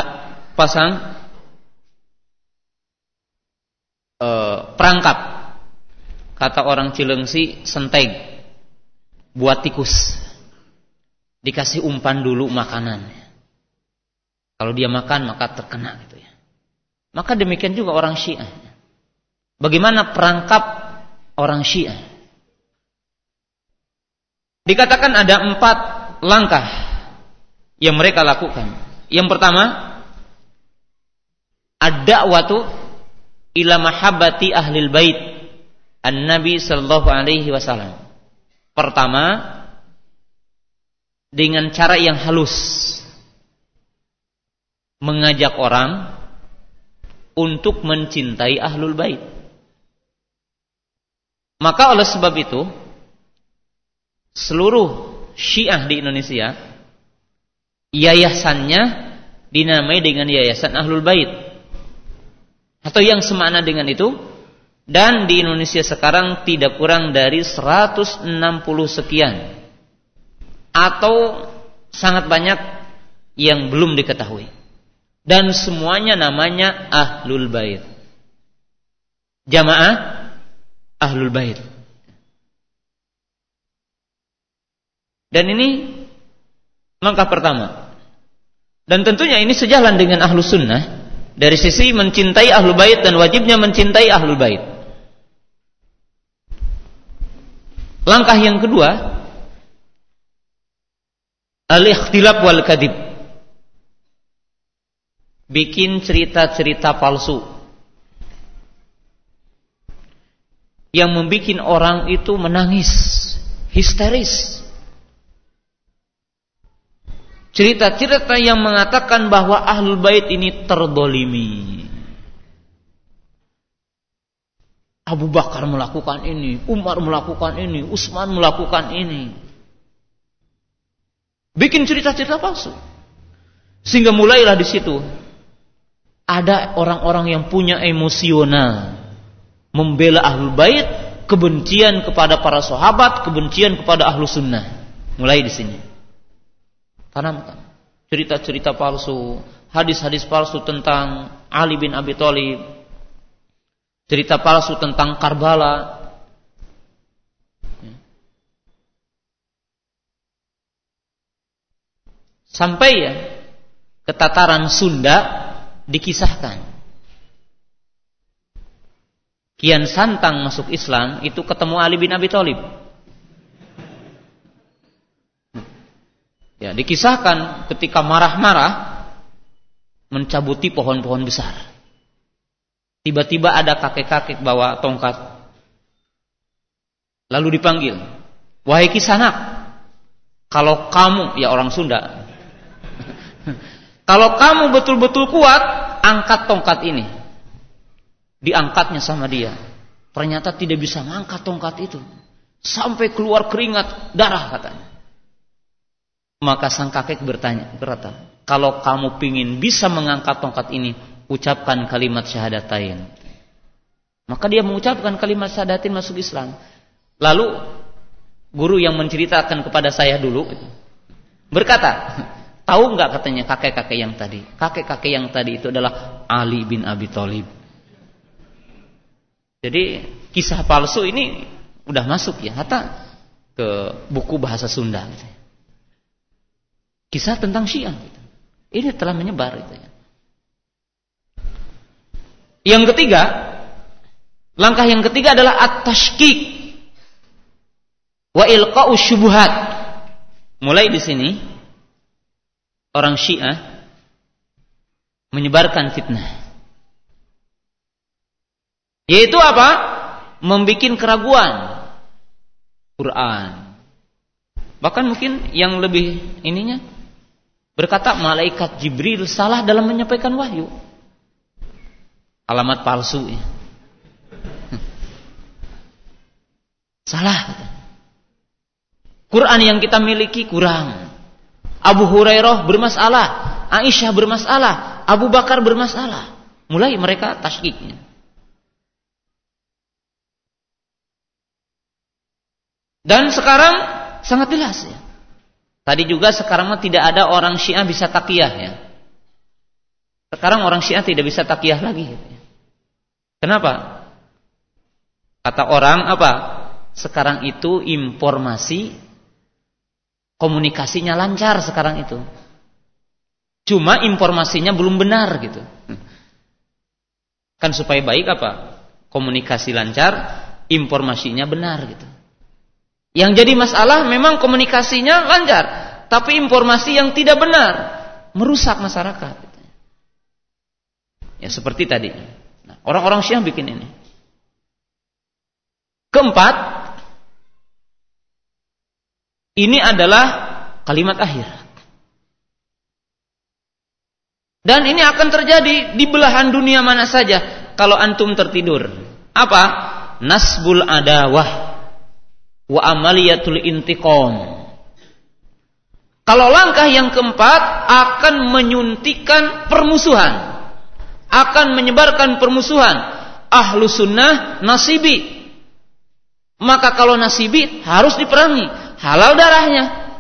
pasang e, perangkap. Kata orang Cilengsi senteg buat tikus. Dikasih umpan dulu makanan. Kalau dia makan maka terkena gitu ya. Maka demikian juga orang Syiah. Bagaimana perangkap orang Syiah? Dikatakan ada empat langkah yang mereka lakukan. Yang pertama, ada waktu ila mahabbati ahlil bait an-nabi sallallahu alaihi wasallam. Pertama, dengan cara yang halus mengajak orang untuk mencintai ahlul bait. Maka oleh sebab itu seluruh Syiah di Indonesia yayasannya dinamai dengan yayasan Ahlul Bait. Atau yang semakna dengan itu dan di Indonesia sekarang tidak kurang dari 160 sekian. Atau sangat banyak yang belum diketahui. Dan semuanya namanya Ahlul Bait. Jamaah Ahlul Bait. Dan ini Langkah pertama. Dan tentunya ini sejalan dengan ahlu sunnah. Dari sisi mencintai ahlu bait dan wajibnya mencintai ahlu bait. Langkah yang kedua. Al-ikhtilaf wal kadib. Bikin cerita-cerita palsu. Yang membuat orang itu menangis. Histeris cerita-cerita yang mengatakan bahwa ahlul bait ini terdolimi. Abu Bakar melakukan ini, Umar melakukan ini, Utsman melakukan ini. Bikin cerita-cerita palsu. Sehingga mulailah di situ ada orang-orang yang punya emosional membela ahlul bait, kebencian kepada para sahabat, kebencian kepada ahlu sunnah. Mulai di sini. Tanamkan cerita-cerita palsu, hadis-hadis palsu tentang Ali bin Abi Thalib, cerita palsu tentang Karbala. Sampai ya ketataran Sunda dikisahkan. Kian Santang masuk Islam itu ketemu Ali bin Abi Thalib. Ya, dikisahkan ketika marah-marah mencabuti pohon-pohon besar. Tiba-tiba ada kakek-kakek bawa tongkat. Lalu dipanggil, "Wahai kisanak, kalau kamu ya orang Sunda, kalau kamu betul-betul kuat, angkat tongkat ini." Diangkatnya sama dia. Ternyata tidak bisa mengangkat tongkat itu. Sampai keluar keringat darah katanya. Maka sang kakek bertanya, berkata, kalau kamu pingin bisa mengangkat tongkat ini, ucapkan kalimat syahadatain. Maka dia mengucapkan kalimat syahadatain masuk Islam. Lalu guru yang menceritakan kepada saya dulu berkata, tahu nggak katanya kakek-kakek yang tadi? Kakek-kakek yang tadi itu adalah Ali bin Abi Thalib. Jadi kisah palsu ini udah masuk ya, hatta ke buku bahasa Sunda. Gitu. Kisah tentang Syiah. Ini telah menyebar. Gitu ya. Yang ketiga, langkah yang ketiga adalah at-tashkik wa ilqa'u syubuhat. Mulai di sini orang Syiah menyebarkan fitnah. Yaitu apa? Membikin keraguan Quran. Bahkan mungkin yang lebih ininya berkata malaikat Jibril salah dalam menyampaikan wahyu. Alamat palsu ya. Salah. Quran yang kita miliki kurang. Abu Hurairah bermasalah, Aisyah bermasalah, Abu Bakar bermasalah. Mulai mereka tasgiknya. Dan sekarang sangat jelas ya. Tadi juga sekarang mah tidak ada orang Syiah bisa takiyah ya. Sekarang orang Syiah tidak bisa takiyah lagi. Kenapa? Kata orang apa? Sekarang itu informasi komunikasinya lancar sekarang itu. Cuma informasinya belum benar gitu. Kan supaya baik apa? Komunikasi lancar, informasinya benar gitu. Yang jadi masalah memang komunikasinya lancar, tapi informasi yang tidak benar merusak masyarakat. Ya seperti tadi. Nah, orang-orang Syiah bikin ini. Keempat, ini adalah kalimat akhir. Dan ini akan terjadi di belahan dunia mana saja kalau antum tertidur. Apa? Nasbul adawah wa amaliyatul intiqam. Kalau langkah yang keempat akan menyuntikkan permusuhan, akan menyebarkan permusuhan. Ahlu sunnah nasibi. Maka kalau nasibi harus diperangi halal darahnya.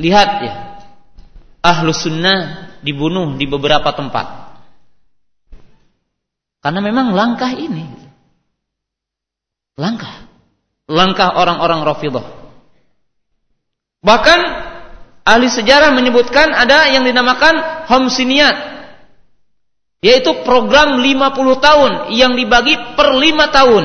Lihat ya, ahlu sunnah dibunuh di beberapa tempat. Karena memang langkah ini. Langkah. Langkah orang-orang Rafidah. Bahkan ahli sejarah menyebutkan ada yang dinamakan Homsiniat. Yaitu program 50 tahun yang dibagi per 5 tahun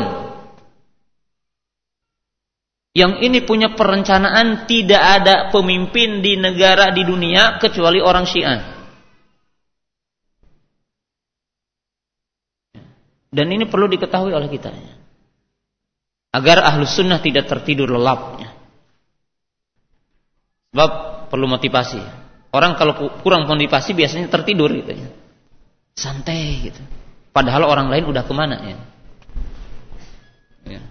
yang ini punya perencanaan tidak ada pemimpin di negara di dunia kecuali orang Syiah. Dan ini perlu diketahui oleh kita. Agar ahlus sunnah tidak tertidur lelapnya. Sebab perlu motivasi. Orang kalau kurang motivasi biasanya tertidur gitu ya. Santai gitu. Padahal orang lain udah ke mana ya. ya.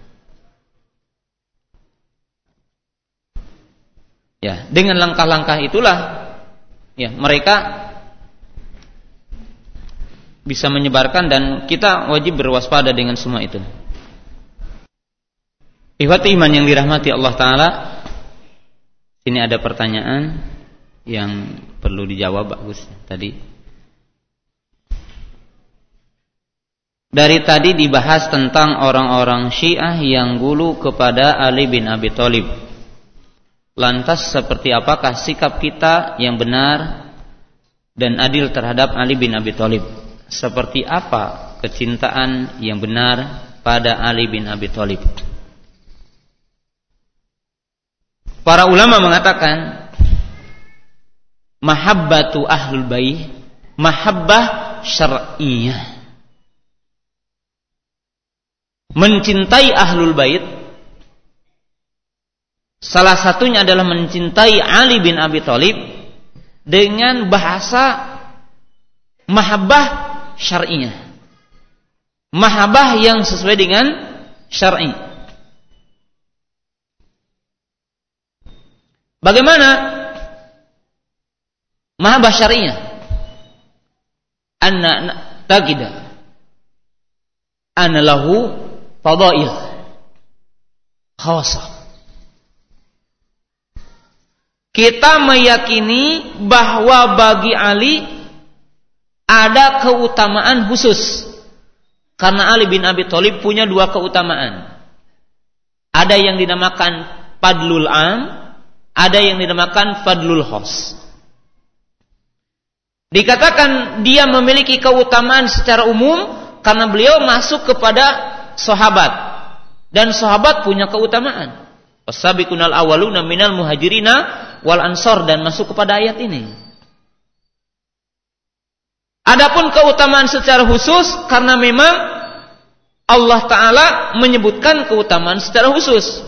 Ya, dengan langkah-langkah itulah ya mereka bisa menyebarkan dan kita wajib berwaspada dengan semua itu. Ihwati iman yang dirahmati Allah taala. Ini ada pertanyaan yang perlu dijawab bagus tadi. Dari tadi dibahas tentang orang-orang Syiah yang gulu kepada Ali bin Abi Thalib. Lantas seperti apakah sikap kita yang benar dan adil terhadap Ali bin Abi Thalib? Seperti apa kecintaan yang benar pada Ali bin Abi Thalib? Para ulama mengatakan mahabbatu ahlul bait mahabbah syar'iyyah. Mencintai ahlul bait Salah satunya adalah mencintai Ali bin Abi Thalib dengan bahasa mahabbah syar'iyah. Mahabbah yang sesuai dengan syar'i. Bagaimana mahabbah syar'iyah? Anna tagida anna lahu fadail khawasah. Kita meyakini bahwa bagi Ali ada keutamaan khusus. Karena Ali bin Abi Thalib punya dua keutamaan. Ada yang dinamakan Fadlul Am, ada yang dinamakan Fadlul Khos. Dikatakan dia memiliki keutamaan secara umum karena beliau masuk kepada sahabat dan sahabat punya keutamaan. Wasabiqunal awaluna minal muhajirina wal ansor dan masuk kepada ayat ini. Adapun keutamaan secara khusus karena memang Allah taala menyebutkan keutamaan secara khusus.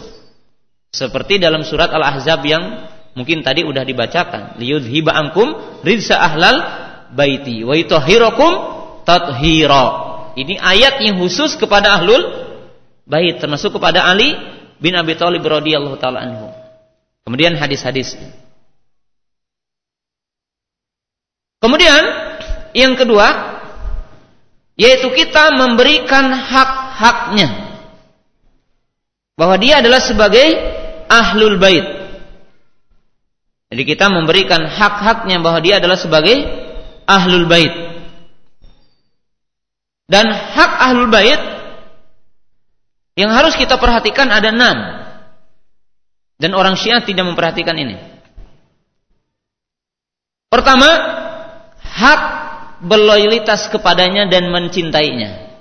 Seperti dalam surat Al-Ahzab yang mungkin tadi udah dibacakan, liyudhiba ankum ridsa ahlal baiti wa yutahhirakum tathira. Ini ayat yang khusus kepada ahlul bait termasuk kepada Ali bin Abi Thalib radhiyallahu taala anhu. Kemudian hadis-hadis. Kemudian yang kedua yaitu kita memberikan hak-haknya bahwa dia adalah sebagai ahlul bait. Jadi kita memberikan hak-haknya bahwa dia adalah sebagai ahlul bait. Dan hak ahlul bait yang harus kita perhatikan ada enam. Dan orang Syiah tidak memperhatikan ini. Pertama, hak berloyalitas kepadanya dan mencintainya.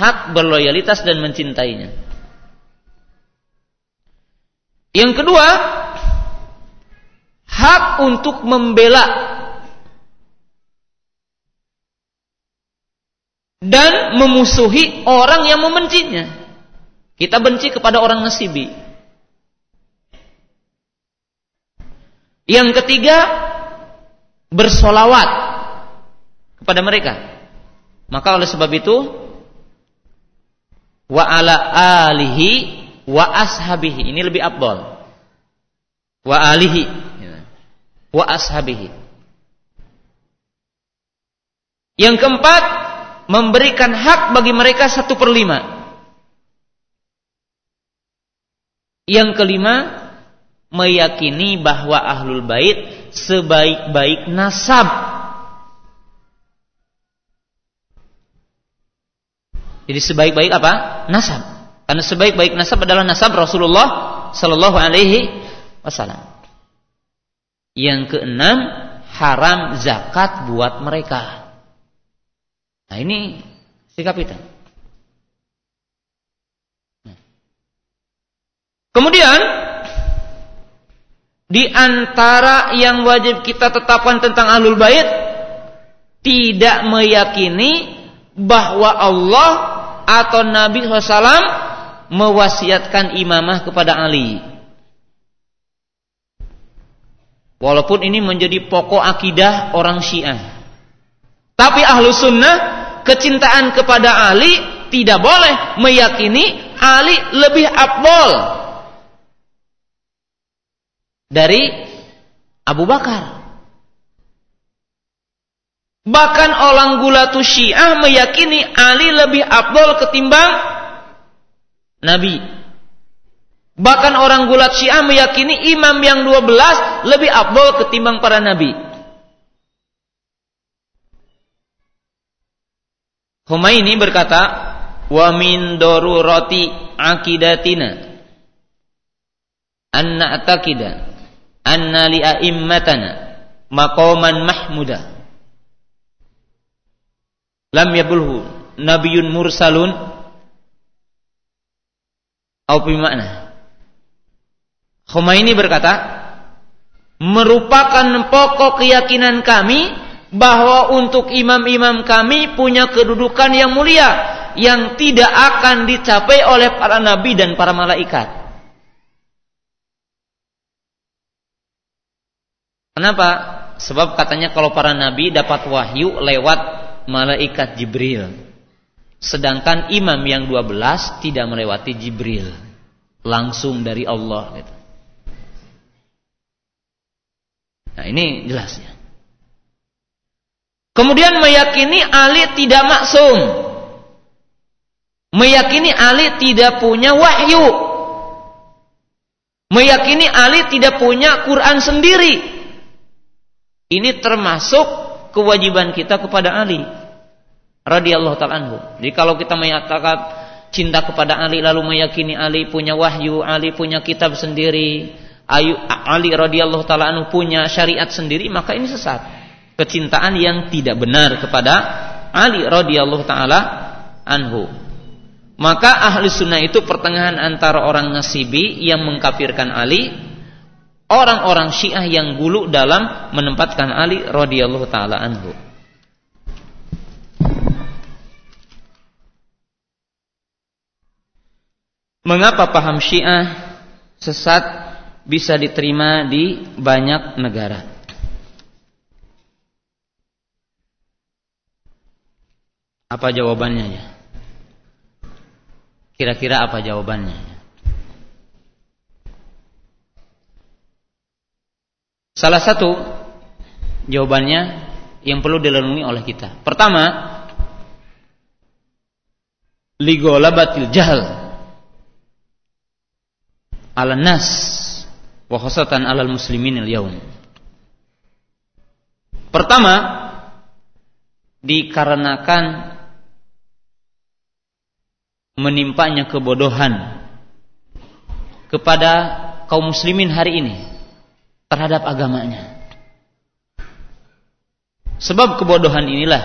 Hak berloyalitas dan mencintainya. Yang kedua, hak untuk membela dan memusuhi orang yang membencinya. Kita benci kepada orang nasibi. Yang ketiga, bersolawat kepada mereka. Maka oleh sebab itu, wa ala alihi wa ashabihi. Ini lebih abdol. Wa alihi. Wa ashabihi. Yang keempat, memberikan hak bagi mereka satu per lima. Yang kelima, meyakini bahwa ahlul bait sebaik-baik nasab. Jadi sebaik-baik apa? Nasab. Karena sebaik-baik nasab adalah nasab Rasulullah Sallallahu Alaihi Wasallam. Yang keenam, haram zakat buat mereka. Nah ini sikap kita. Kemudian di antara yang wajib kita tetapkan tentang Ahlul Bait tidak meyakini bahwa Allah atau Nabi SAW mewasiatkan imamah kepada Ali. Walaupun ini menjadi pokok akidah orang Syiah. Tapi ahlu sunnah kecintaan kepada Ali tidak boleh meyakini Ali lebih abdol dari Abu Bakar. Bahkan orang gulatu syiah meyakini Ali lebih abdol ketimbang Nabi. Bahkan orang gulat syiah meyakini imam yang 12 lebih abdol ketimbang para nabi. Humaini berkata, "Wa min darurati akidatina anna atakida anna li a'immatana maqaman mahmuda lam yabulhu nabiyun mursalun au makna Khomeini berkata merupakan pokok keyakinan kami bahwa untuk imam-imam kami punya kedudukan yang mulia yang tidak akan dicapai oleh para nabi dan para malaikat. Kenapa? Sebab katanya kalau para nabi dapat wahyu lewat malaikat Jibril. Sedangkan imam yang 12 tidak melewati Jibril. Langsung dari Allah gitu. Nah, ini jelasnya. Kemudian meyakini Ali tidak maksum. Meyakini Ali tidak punya wahyu. Meyakini Ali tidak punya Quran sendiri. Ini termasuk kewajiban kita kepada Ali radhiyallahu taala anhu. Jadi kalau kita menyatakan cinta kepada Ali lalu meyakini Ali punya wahyu, Ali punya kitab sendiri, Ayu Ali radhiyallahu taala anhu punya syariat sendiri, maka ini sesat. Kecintaan yang tidak benar kepada Ali radhiyallahu taala anhu. Maka ahli sunnah itu pertengahan antara orang nasibi yang mengkafirkan Ali, orang-orang Syiah yang gulu dalam menempatkan Ali radhiyallahu taala anhu. Mengapa paham Syiah sesat bisa diterima di banyak negara? Apa jawabannya ya? Kira-kira apa jawabannya? Salah satu jawabannya yang perlu direnungi oleh kita. Pertama, ligolabatil jahal ala nas wa khasatan alal muslimin al yaum. Pertama, dikarenakan menimpanya kebodohan kepada kaum muslimin hari ini terhadap agamanya. Sebab kebodohan inilah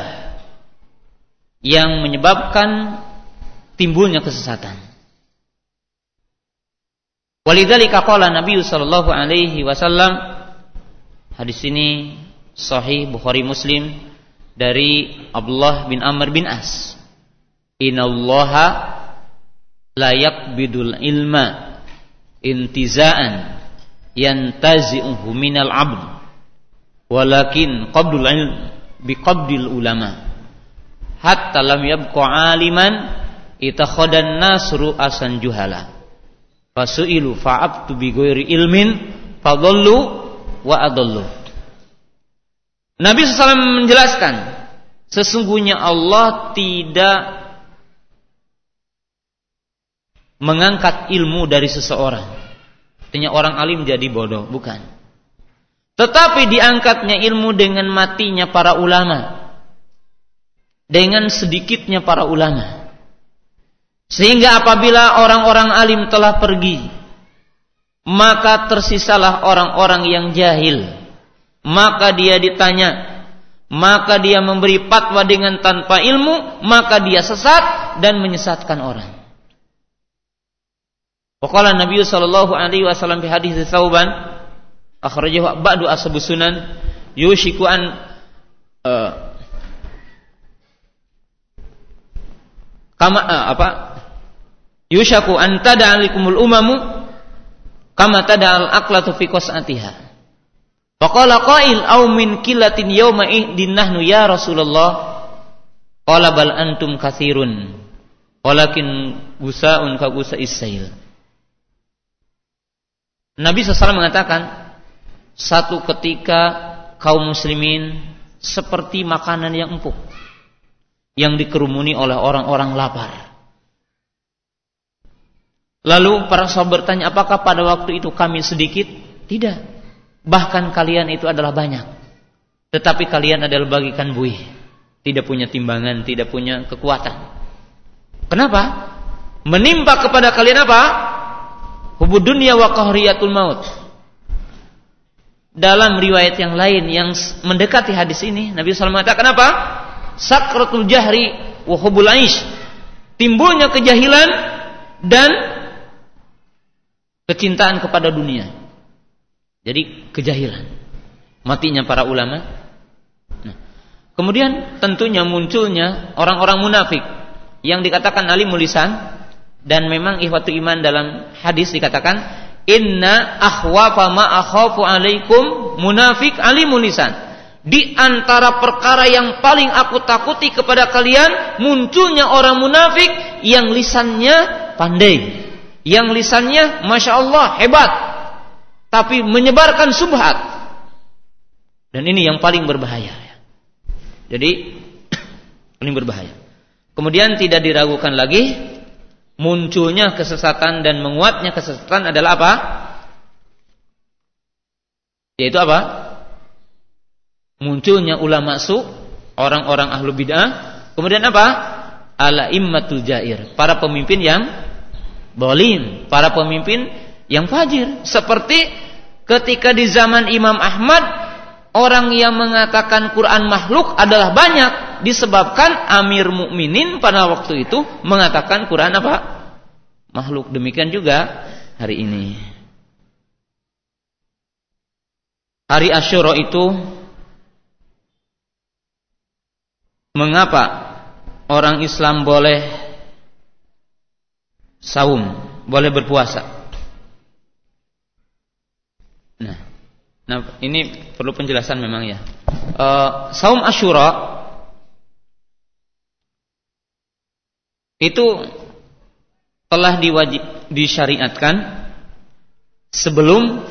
yang menyebabkan timbulnya kesesatan. Walidzalika qala Nabi sallallahu alaihi wasallam hadis ini sahih Bukhari Muslim dari Abdullah bin Amr bin As. Innallaha layak bidul ilma intizaan yantazi'uhu minal abd walakin qabdul ilm biqabdil ulama hatta lam yabqa aliman itakhadan nasru asan juhala fasu'ilu fa'abtu bi ghairi ilmin fadallu wa adallu Nabi SAW menjelaskan sesungguhnya Allah tidak mengangkat ilmu dari seseorang. Artinya orang alim jadi bodoh, bukan. Tetapi diangkatnya ilmu dengan matinya para ulama. Dengan sedikitnya para ulama. Sehingga apabila orang-orang alim telah pergi, maka tersisalah orang-orang yang jahil. Maka dia ditanya, maka dia memberi fatwa dengan tanpa ilmu, maka dia sesat dan menyesatkan orang. Waqala Nabi sallallahu alaihi wasallam fi hadis Tsauban akhrajahu ba'du ashabu sunan yushiku an uh, kama uh, apa yushaku an tada'alikumul umamu kama tada'al aqlatu fi qas'atiha. Faqala qail aw min killatin yawma ihdin nahnu ya Rasulullah. Qala bal antum katsirun walakin gusaun ka gusa isail Nabi SAW mengatakan satu ketika kaum muslimin seperti makanan yang empuk yang dikerumuni oleh orang-orang lapar. Lalu para sahabat bertanya, apakah pada waktu itu kami sedikit? Tidak. Bahkan kalian itu adalah banyak. Tetapi kalian adalah bagikan buih. Tidak punya timbangan, tidak punya kekuatan. Kenapa? Menimpa kepada kalian apa? Hubud dunia wa qahriyatul maut. Dalam riwayat yang lain yang mendekati hadis ini, Nabi SAW mengatakan apa? Sakratul jahri wa hubul aish. Timbulnya kejahilan dan kecintaan kepada dunia. Jadi kejahilan. Matinya para ulama. Nah, kemudian tentunya munculnya orang-orang munafik yang dikatakan alim mulisan dan memang ihwatu iman dalam hadis dikatakan inna akhwafa ma akhafu alaikum munafik alimul lisan di antara perkara yang paling aku takuti kepada kalian munculnya orang munafik yang lisannya pandai yang lisannya masya Allah hebat tapi menyebarkan subhat dan ini yang paling berbahaya jadi paling berbahaya kemudian tidak diragukan lagi munculnya kesesatan dan menguatnya kesesatan adalah apa? Yaitu apa? Munculnya ulama su, orang-orang ahlu bid'ah, kemudian apa? Ala immatul jair, para pemimpin yang bolim, para pemimpin yang fajir. Seperti ketika di zaman Imam Ahmad, orang yang mengatakan Quran makhluk adalah banyak disebabkan Amir Mukminin pada waktu itu mengatakan Quran apa? Makhluk. Demikian juga hari ini. Hari Asyura itu mengapa orang Islam boleh saum, boleh berpuasa? Nah, nah ini perlu penjelasan memang ya. Uh, saum Asyura itu telah diwajib disyariatkan sebelum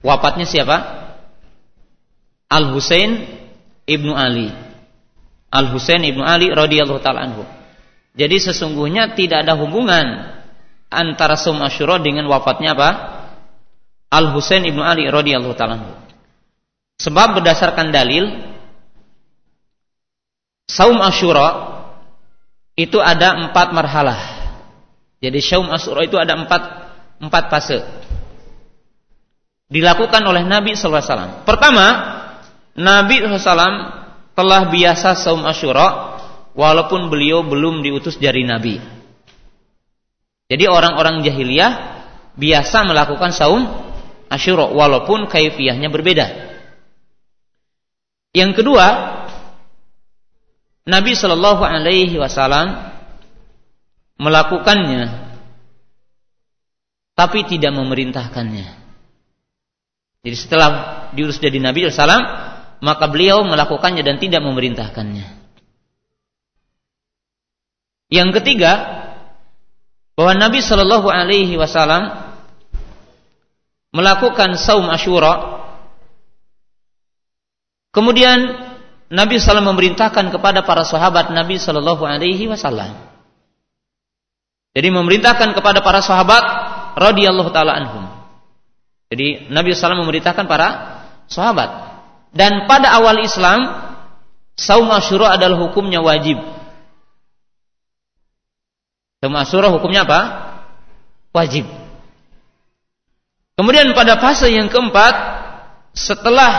wafatnya siapa? Al Husain ibnu Ali. Al Husain ibnu Ali radhiyallahu taala anhu. Jadi sesungguhnya tidak ada hubungan antara Saum Asyura dengan wafatnya apa? Al Husain ibnu Ali radhiyallahu taala. Sebab berdasarkan dalil Saum Asyura itu ada empat marhalah. Jadi Saum Asyura itu ada empat empat fase. Dilakukan oleh Nabi SAW. Pertama, Nabi SAW telah biasa saum Ashura walaupun beliau belum diutus dari Nabi. Jadi orang-orang jahiliyah biasa melakukan saum Ashura walaupun kaifiyahnya berbeda. Yang kedua, Nabi Shallallahu Alaihi Wasallam melakukannya, tapi tidak memerintahkannya. Jadi setelah diurus jadi Nabi Sallam, maka beliau melakukannya dan tidak memerintahkannya. Yang ketiga, bahwa Nabi Shallallahu Alaihi Wasallam melakukan saum Ashura. Kemudian Nabi SAW memerintahkan kepada para sahabat Nabi Shallallahu Alaihi Wasallam. Jadi memerintahkan kepada para sahabat radhiyallahu taala anhum. Jadi Nabi SAW memerintahkan para sahabat dan pada awal Islam, saum Asyura adalah hukumnya wajib. Asyura hukumnya apa? Wajib. Kemudian pada fase yang keempat, setelah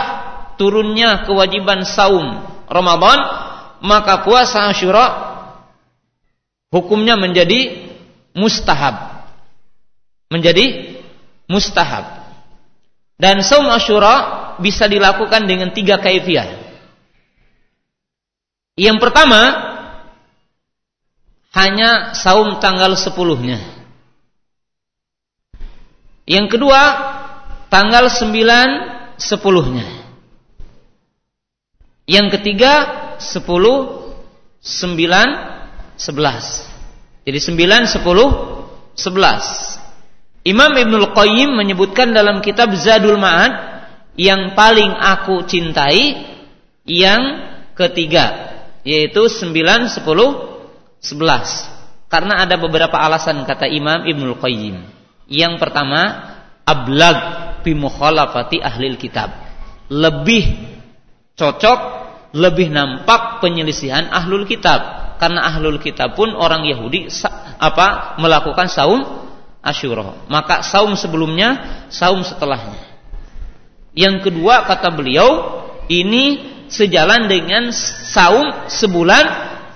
turunnya kewajiban saum Ramadan, maka puasa Asyura hukumnya menjadi mustahab. Menjadi mustahab. Dan saum Asyura bisa dilakukan dengan tiga kaifiah. Yang pertama, hanya saum tanggal sepuluhnya. Yang kedua, tanggal sembilan sepuluhnya. Yang ketiga, sepuluh, sembilan, sebelas. Jadi sembilan, sepuluh, sebelas. Imam Ibnul Qayyim menyebutkan dalam kitab Zadul Ma'ad yang paling aku cintai yang ketiga yaitu 9 10 11 karena ada beberapa alasan kata Imam Ibnul Qayyim. Yang pertama ablag bi mukhalafati ahli kitab. Lebih cocok lebih nampak penyelisihan ahlul kitab. Karena ahlul kitab pun orang Yahudi apa melakukan saum Asyura. Maka saum sebelumnya saum setelahnya. Yang kedua kata beliau ini sejalan dengan saum sebulan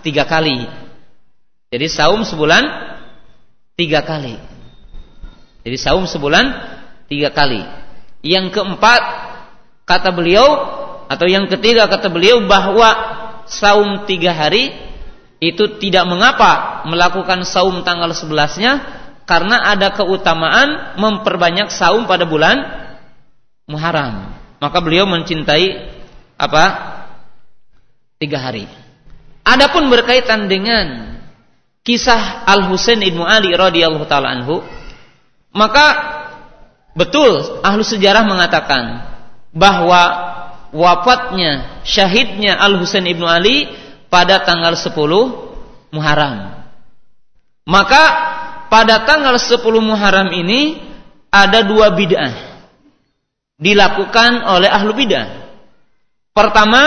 tiga kali. Jadi saum sebulan tiga kali. Jadi saum sebulan tiga kali. Yang keempat kata beliau atau yang ketiga kata beliau bahwa saum tiga hari itu tidak mengapa melakukan saum tanggal sebelasnya karena ada keutamaan memperbanyak saum pada bulan Muharram. Maka beliau mencintai apa? Tiga hari. Adapun berkaitan dengan kisah Al Husain ibnu Ali radhiyallahu taala anhu, maka betul ahlu sejarah mengatakan bahwa wafatnya syahidnya Al Husain ibnu Ali pada tanggal 10 Muharram. Maka pada tanggal 10 Muharram ini ada dua bid'ah dilakukan oleh ahlu bidah. Pertama,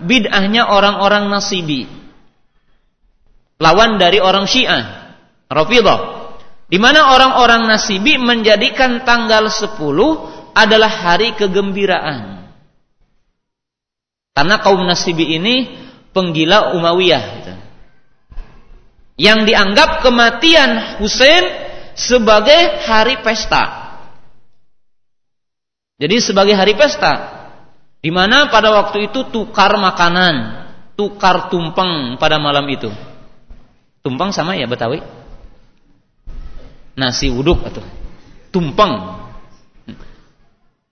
bid'ahnya orang-orang nasibi. Lawan dari orang syiah. Rafidah. Di mana orang-orang nasibi menjadikan tanggal 10 adalah hari kegembiraan. Karena kaum nasibi ini penggila Umayyah. Gitu. Yang dianggap kematian Husain sebagai hari pesta. Jadi sebagai hari pesta. Di mana pada waktu itu tukar makanan, tukar tumpeng pada malam itu. Tumpeng sama ya Betawi? Nasi uduk atau tumpeng.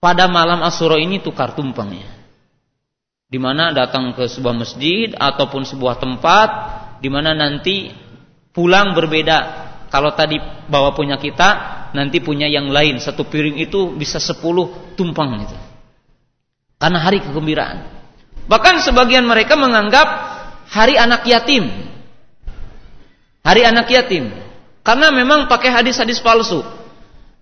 Pada malam Asyura ini tukar tumpeng ya. Di mana datang ke sebuah masjid ataupun sebuah tempat di mana nanti pulang berbeda. Kalau tadi bawa punya kita, nanti punya yang lain. Satu piring itu bisa sepuluh tumpeng gitu. Karena hari kegembiraan. Bahkan sebagian mereka menganggap hari anak yatim. Hari anak yatim. Karena memang pakai hadis-hadis palsu.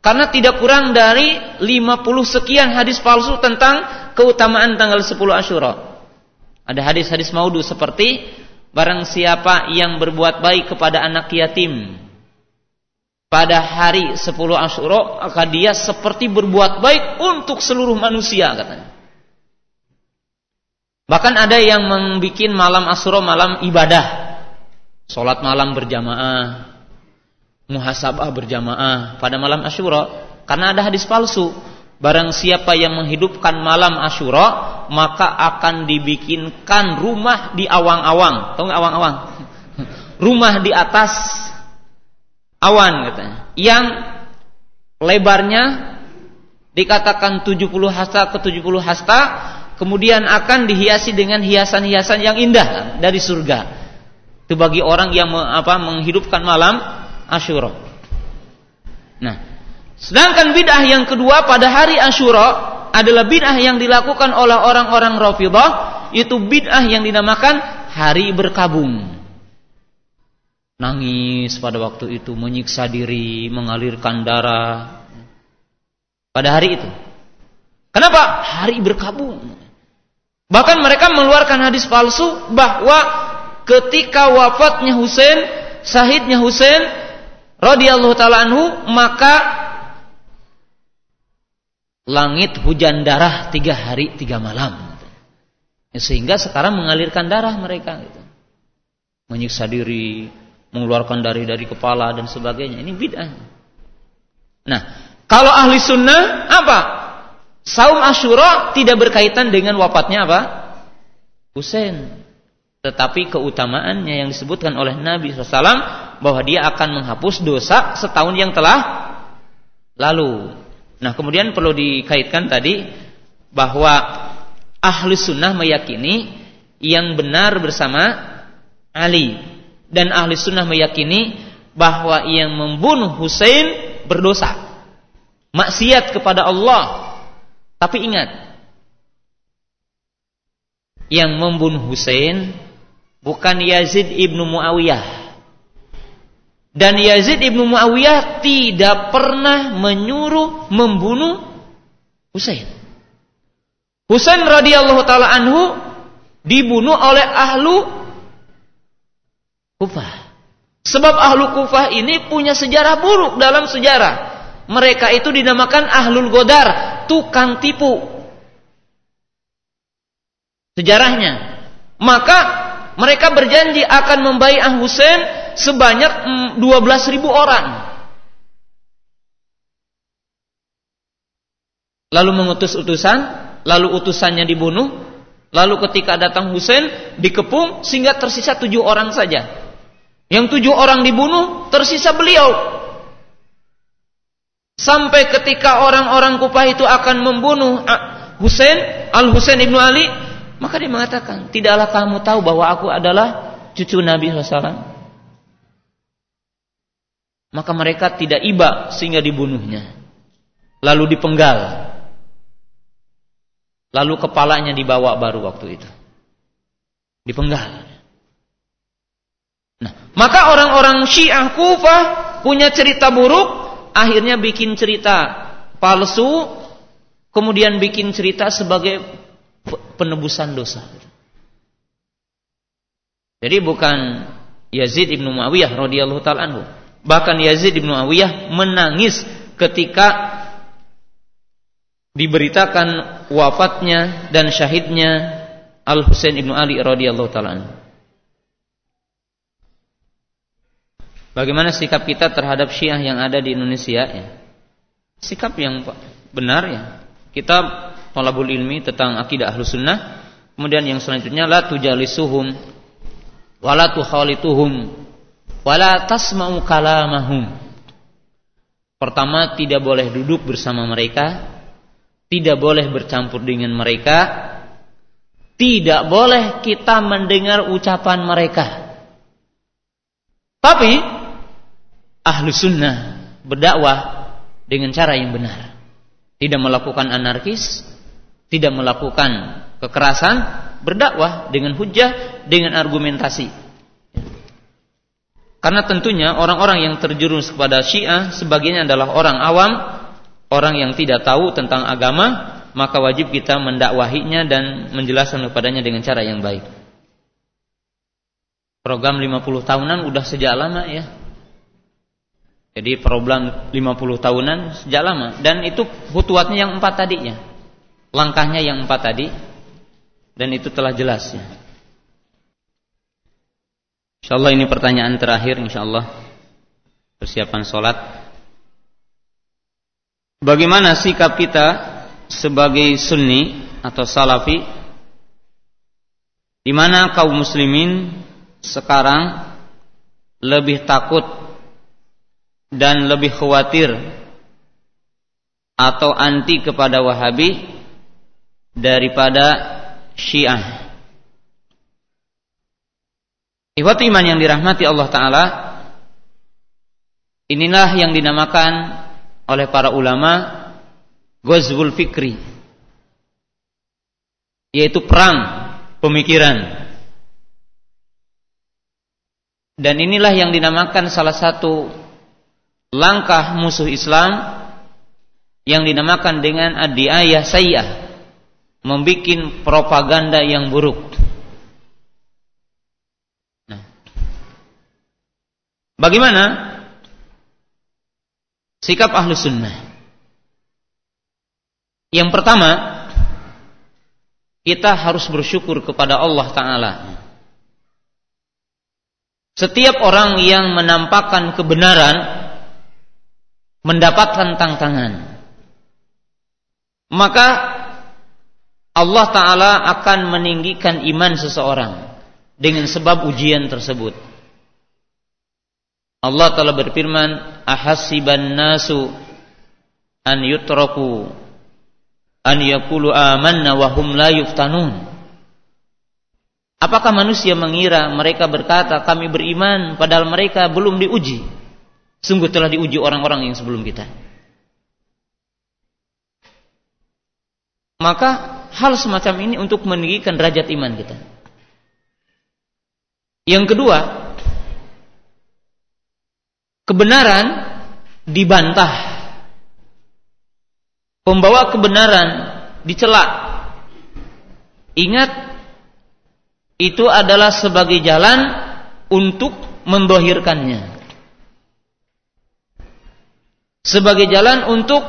Karena tidak kurang dari 50 sekian hadis palsu tentang keutamaan tanggal 10 Asyura. Ada hadis-hadis maudu seperti barang siapa yang berbuat baik kepada anak yatim pada hari 10 Asyura maka dia seperti berbuat baik untuk seluruh manusia katanya. Bahkan ada yang membuat malam Asyura malam ibadah. Salat malam berjamaah, muhasabah berjamaah pada malam Asyura karena ada hadis palsu. Barang siapa yang menghidupkan malam Asyura, maka akan dibikinkan rumah di awang-awang. Tahu nggak awang-awang? Rumah di atas awan katanya. Yang lebarnya dikatakan 70 hasta ke 70 hasta kemudian akan dihiasi dengan hiasan-hiasan yang indah dari surga. Itu bagi orang yang apa menghidupkan malam Asyura. Nah, sedangkan bid'ah yang kedua pada hari Asyura adalah bid'ah yang dilakukan oleh orang-orang Rafidhah, itu bid'ah yang dinamakan hari berkabung. Nangis pada waktu itu, menyiksa diri, mengalirkan darah. Pada hari itu. Kenapa? Hari berkabung. Bahkan mereka mengeluarkan hadis palsu bahwa ketika wafatnya Husain, sahidnya Husain radhiyallahu taala anhu, maka langit hujan darah tiga hari tiga malam. Sehingga sekarang mengalirkan darah mereka. Gitu. Menyiksa diri, mengeluarkan dari dari kepala dan sebagainya. Ini bid'ah. Nah, kalau ahli sunnah apa? Saum Ashura tidak berkaitan dengan wafatnya apa? Husain. Tetapi keutamaannya yang disebutkan oleh Nabi SAW bahwa dia akan menghapus dosa setahun yang telah lalu. Nah kemudian perlu dikaitkan tadi bahwa ahli sunnah meyakini yang benar bersama Ali dan ahli sunnah meyakini bahwa yang membunuh Husain berdosa maksiat kepada Allah tapi ingat, yang membunuh Hussein bukan Yazid ibnu Muawiyah. Dan Yazid ibnu Muawiyah tidak pernah menyuruh membunuh Hussein. Hussein radhiyallahu taala anhu dibunuh oleh ahlu Kufah. Sebab ahlu Kufah ini punya sejarah buruk dalam sejarah. Mereka itu dinamakan ahlul godar, tukang tipu. Sejarahnya. Maka mereka berjanji akan membaiat Husain sebanyak 12 mm, orang. Lalu mengutus utusan, lalu utusannya dibunuh, lalu ketika datang Husain dikepung sehingga tersisa tujuh orang saja. Yang tujuh orang dibunuh, tersisa beliau Sampai ketika orang-orang Kufah itu akan membunuh Husain, Al Husain ibnu Ali, maka dia mengatakan, tidaklah kamu tahu bahwa aku adalah cucu Nabi SAW. Maka mereka tidak iba sehingga dibunuhnya. Lalu dipenggal. Lalu kepalanya dibawa baru waktu itu. Dipenggal. Nah, maka orang-orang Syiah Kufah punya cerita buruk akhirnya bikin cerita palsu kemudian bikin cerita sebagai penebusan dosa. Jadi bukan Yazid ibnu Muawiyah radhiyallahu taala. Bahkan Yazid ibnu Muawiyah menangis ketika diberitakan wafatnya dan syahidnya Al Husain ibnu Ali radhiyallahu taala. Bagaimana sikap kita terhadap Syiah yang ada di Indonesia ya? Sikap yang benar ya. Kita talabul ilmi tentang akidah ahlu sunnah. Kemudian yang selanjutnya la tujalisuhum wala tukhalituhum wala tasma'u kalamahum. Pertama tidak boleh duduk bersama mereka, tidak boleh bercampur dengan mereka, tidak boleh kita mendengar ucapan mereka. Tapi ahlu sunnah berdakwah dengan cara yang benar. Tidak melakukan anarkis, tidak melakukan kekerasan, berdakwah dengan hujah, dengan argumentasi. Karena tentunya orang-orang yang terjerumus kepada Syiah sebagiannya adalah orang awam, orang yang tidak tahu tentang agama, maka wajib kita mendakwahinya dan menjelaskan kepadanya dengan cara yang baik. Program 50 tahunan udah sejak lama ya. Jadi program 50 tahunan sejak lama dan itu hutuatnya yang empat tadinya langkahnya yang empat tadi dan itu telah jelas ya. Insyaallah ini pertanyaan terakhir insyaallah persiapan sholat. Bagaimana sikap kita sebagai sunni atau salafi di mana kaum muslimin sekarang lebih takut dan lebih khawatir atau anti kepada Wahabi daripada Syiah. Ikhwati iman yang dirahmati Allah Ta'ala Inilah yang dinamakan oleh para ulama Ghazwul Fikri Yaitu perang pemikiran Dan inilah yang dinamakan salah satu langkah musuh Islam Yang dinamakan dengan adi-ayah sayyah membuat propaganda yang buruk. Nah, bagaimana sikap ahlu sunnah? Yang pertama, kita harus bersyukur kepada Allah Ta'ala. Setiap orang yang menampakkan kebenaran mendapatkan tantangan. Maka Allah Ta'ala akan meninggikan iman seseorang dengan sebab ujian tersebut. Allah Ta'ala berfirman, Ahasiban nasu an yutraku an yakulu amanna wa hum la yuftanun. Apakah manusia mengira mereka berkata kami beriman padahal mereka belum diuji? Sungguh telah diuji orang-orang yang sebelum kita. Maka hal semacam ini untuk meninggikan derajat iman kita. Yang kedua, kebenaran dibantah. Pembawa kebenaran dicela. Ingat, itu adalah sebagai jalan untuk membohirkannya. Sebagai jalan untuk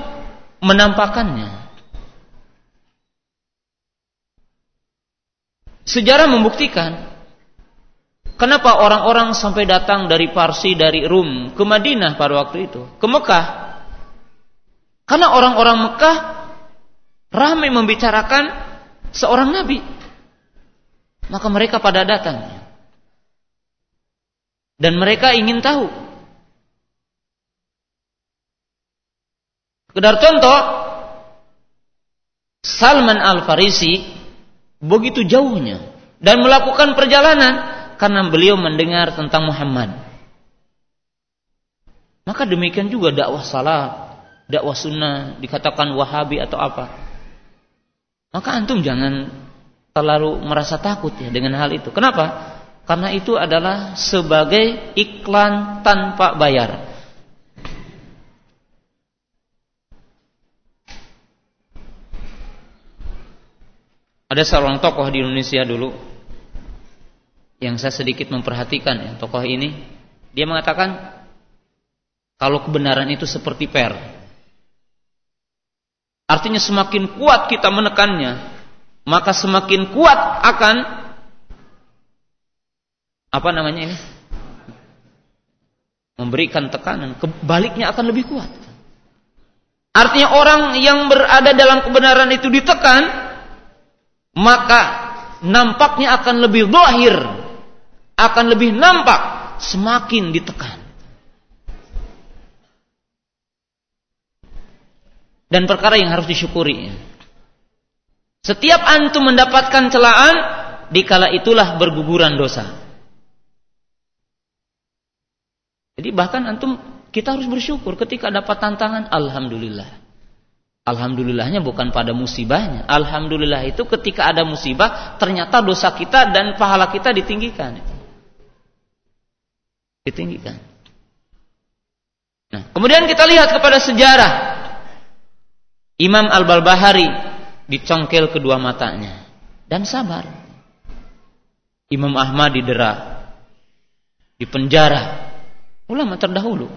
menampakkannya. Sejarah membuktikan kenapa orang-orang sampai datang dari Parsi, dari Rum ke Madinah pada waktu itu, ke Mekah. Karena orang-orang Mekah ramai membicarakan seorang nabi. Maka mereka pada datang. Dan mereka ingin tahu. Kedar contoh, Salman Al-Farisi begitu jauhnya dan melakukan perjalanan karena beliau mendengar tentang Muhammad. Maka demikian juga dakwah salah, dakwah sunnah dikatakan wahabi atau apa. Maka antum jangan terlalu merasa takut ya dengan hal itu. Kenapa? Karena itu adalah sebagai iklan tanpa bayar. Ada seorang tokoh di Indonesia dulu yang saya sedikit memperhatikan ya, tokoh ini dia mengatakan kalau kebenaran itu seperti per. Artinya semakin kuat kita menekannya, maka semakin kuat akan apa namanya ini? Memberikan tekanan, kebaliknya akan lebih kuat. Artinya orang yang berada dalam kebenaran itu ditekan, maka nampaknya akan lebih zahir, akan lebih nampak semakin ditekan. Dan perkara yang harus disyukuri. Setiap antum mendapatkan celaan, dikala itulah berguguran dosa. Jadi bahkan antum kita harus bersyukur ketika dapat tantangan alhamdulillah. Alhamdulillahnya bukan pada musibahnya. Alhamdulillah itu ketika ada musibah ternyata dosa kita dan pahala kita ditinggikan. Ditinggikan. Nah, kemudian kita lihat kepada sejarah Imam Al-Balbahari dicongkel kedua matanya dan sabar. Imam Ahmad didera, dipenjara, Ulama terdahulu.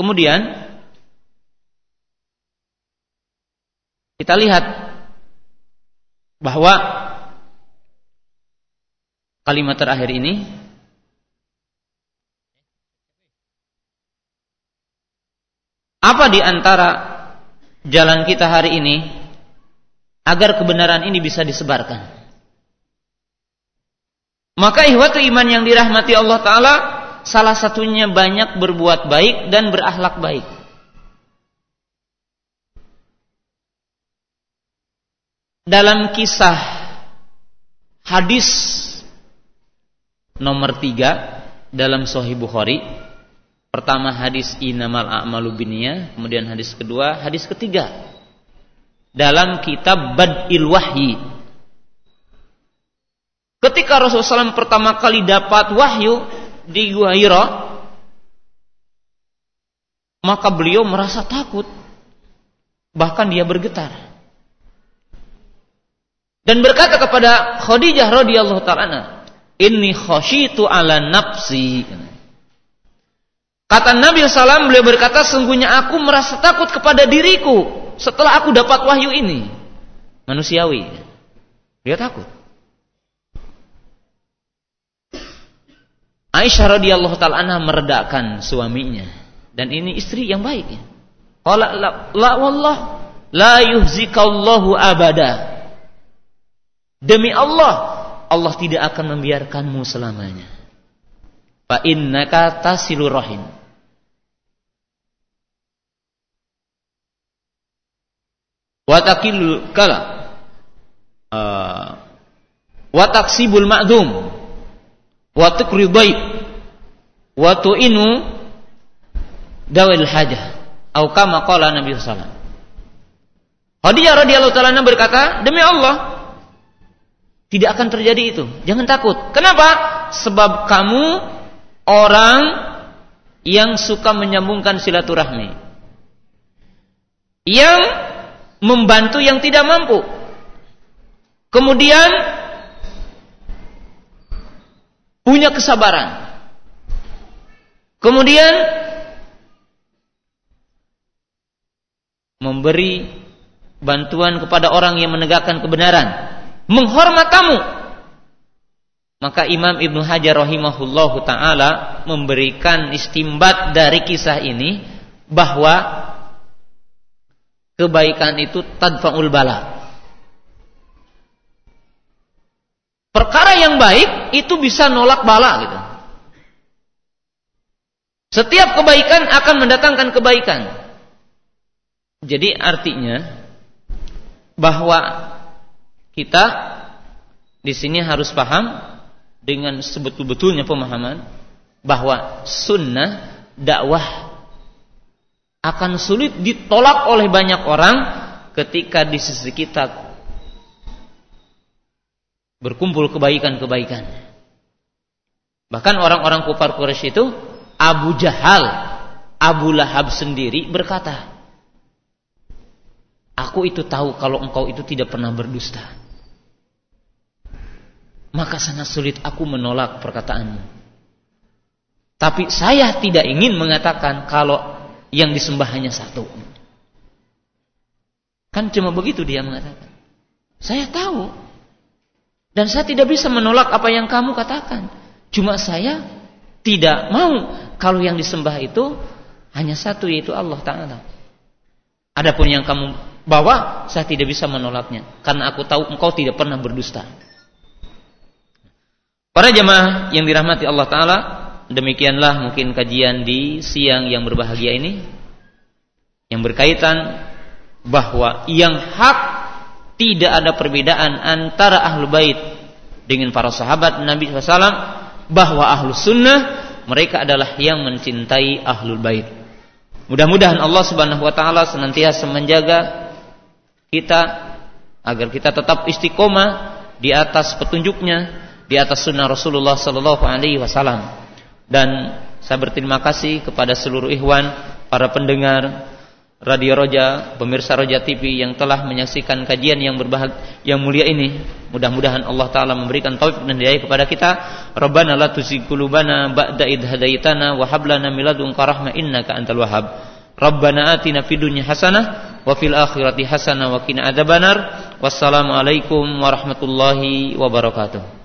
Kemudian kita lihat bahwa kalimat terakhir ini apa di antara jalan kita hari ini agar kebenaran ini bisa disebarkan? Maka ihwatu iman yang dirahmati Allah Ta'ala Salah satunya banyak berbuat baik dan berakhlak baik. Dalam kisah Hadis Nomor tiga Dalam Sahih Bukhari Pertama hadis inamal a'malu biniyah Kemudian hadis kedua Hadis ketiga Dalam kitab Bad'il Wahyi. Ketika Rasulullah SAW pertama kali dapat wahyu di Gua Hira, maka beliau merasa takut. Bahkan dia bergetar. Dan berkata kepada Khadijah radhiyallahu taala, "Inni khasyitu ala nafsi." Kata Nabi SAW beliau berkata, sungguhnya aku merasa takut kepada diriku setelah aku dapat wahyu ini. Manusiawi. Dia takut. Aisyah radhiyallahu taala anha meredakan suaminya dan ini istri yang baik ya. Qala la, la wallah la yuhzikallahu abada. Demi Allah, Allah tidak akan membiarkanmu selamanya. Fa innaka tasilur rahim. Wa taqilul kala. Uh, wa taksibul ma'dum wa tuqridai wa tu'inu dawil hajah atau kama qala Nabi sallallahu Khadijah radhiyallahu taala berkata, "Demi Allah, tidak akan terjadi itu. Jangan takut. Kenapa? Sebab kamu orang yang suka menyambungkan silaturahmi. Yang membantu yang tidak mampu. Kemudian punya kesabaran. Kemudian memberi bantuan kepada orang yang menegakkan kebenaran, menghormat tamu. Maka Imam Ibnu Hajar rahimahullahu taala memberikan istimbat dari kisah ini bahwa kebaikan itu tadfaul bala. Perkara yang baik itu bisa nolak bala gitu. Setiap kebaikan akan mendatangkan kebaikan. Jadi artinya bahwa kita di sini harus paham dengan sebetul-betulnya pemahaman bahwa sunnah dakwah akan sulit ditolak oleh banyak orang ketika di sisi kita berkumpul kebaikan-kebaikan. Bahkan orang-orang kufar Quraisy itu Abu Jahal, Abu Lahab sendiri berkata, Aku itu tahu kalau engkau itu tidak pernah berdusta. Maka sangat sulit aku menolak perkataanmu. Tapi saya tidak ingin mengatakan kalau yang disembah hanya satu. Kan cuma begitu dia mengatakan. Saya tahu. Dan saya tidak bisa menolak apa yang kamu katakan. Cuma saya tidak mau kalau yang disembah itu hanya satu yaitu Allah Ta'ala. Adapun yang kamu bawa, saya tidak bisa menolaknya. Karena aku tahu engkau tidak pernah berdusta. Para jemaah yang dirahmati Allah Ta'ala, demikianlah mungkin kajian di siang yang berbahagia ini. Yang berkaitan bahwa yang hak tidak ada perbedaan antara ahlu bait dengan para sahabat Nabi SAW bahwa ahlu sunnah mereka adalah yang mencintai ahlul bait. Mudah-mudahan Allah Subhanahu wa taala senantiasa menjaga kita agar kita tetap istiqomah di atas petunjuknya, di atas sunnah Rasulullah sallallahu alaihi wasallam. Dan saya berterima kasih kepada seluruh ikhwan, para pendengar, Radio Roja, pemirsa Roja TV yang telah menyaksikan kajian yang berbahagia, yang mulia ini. Mudah-mudahan Allah taala memberikan taufik dan hidayah kepada kita. Rabbana la tuzigh qulubana ba'da id hadaitana wa hab lana min ladunka rahmah antal wahhab. Rabbana atina fid dunya hasanah wa fil akhirati hasanah wa qina adzabannar. Wassalamualaikum warahmatullahi wabarakatuh.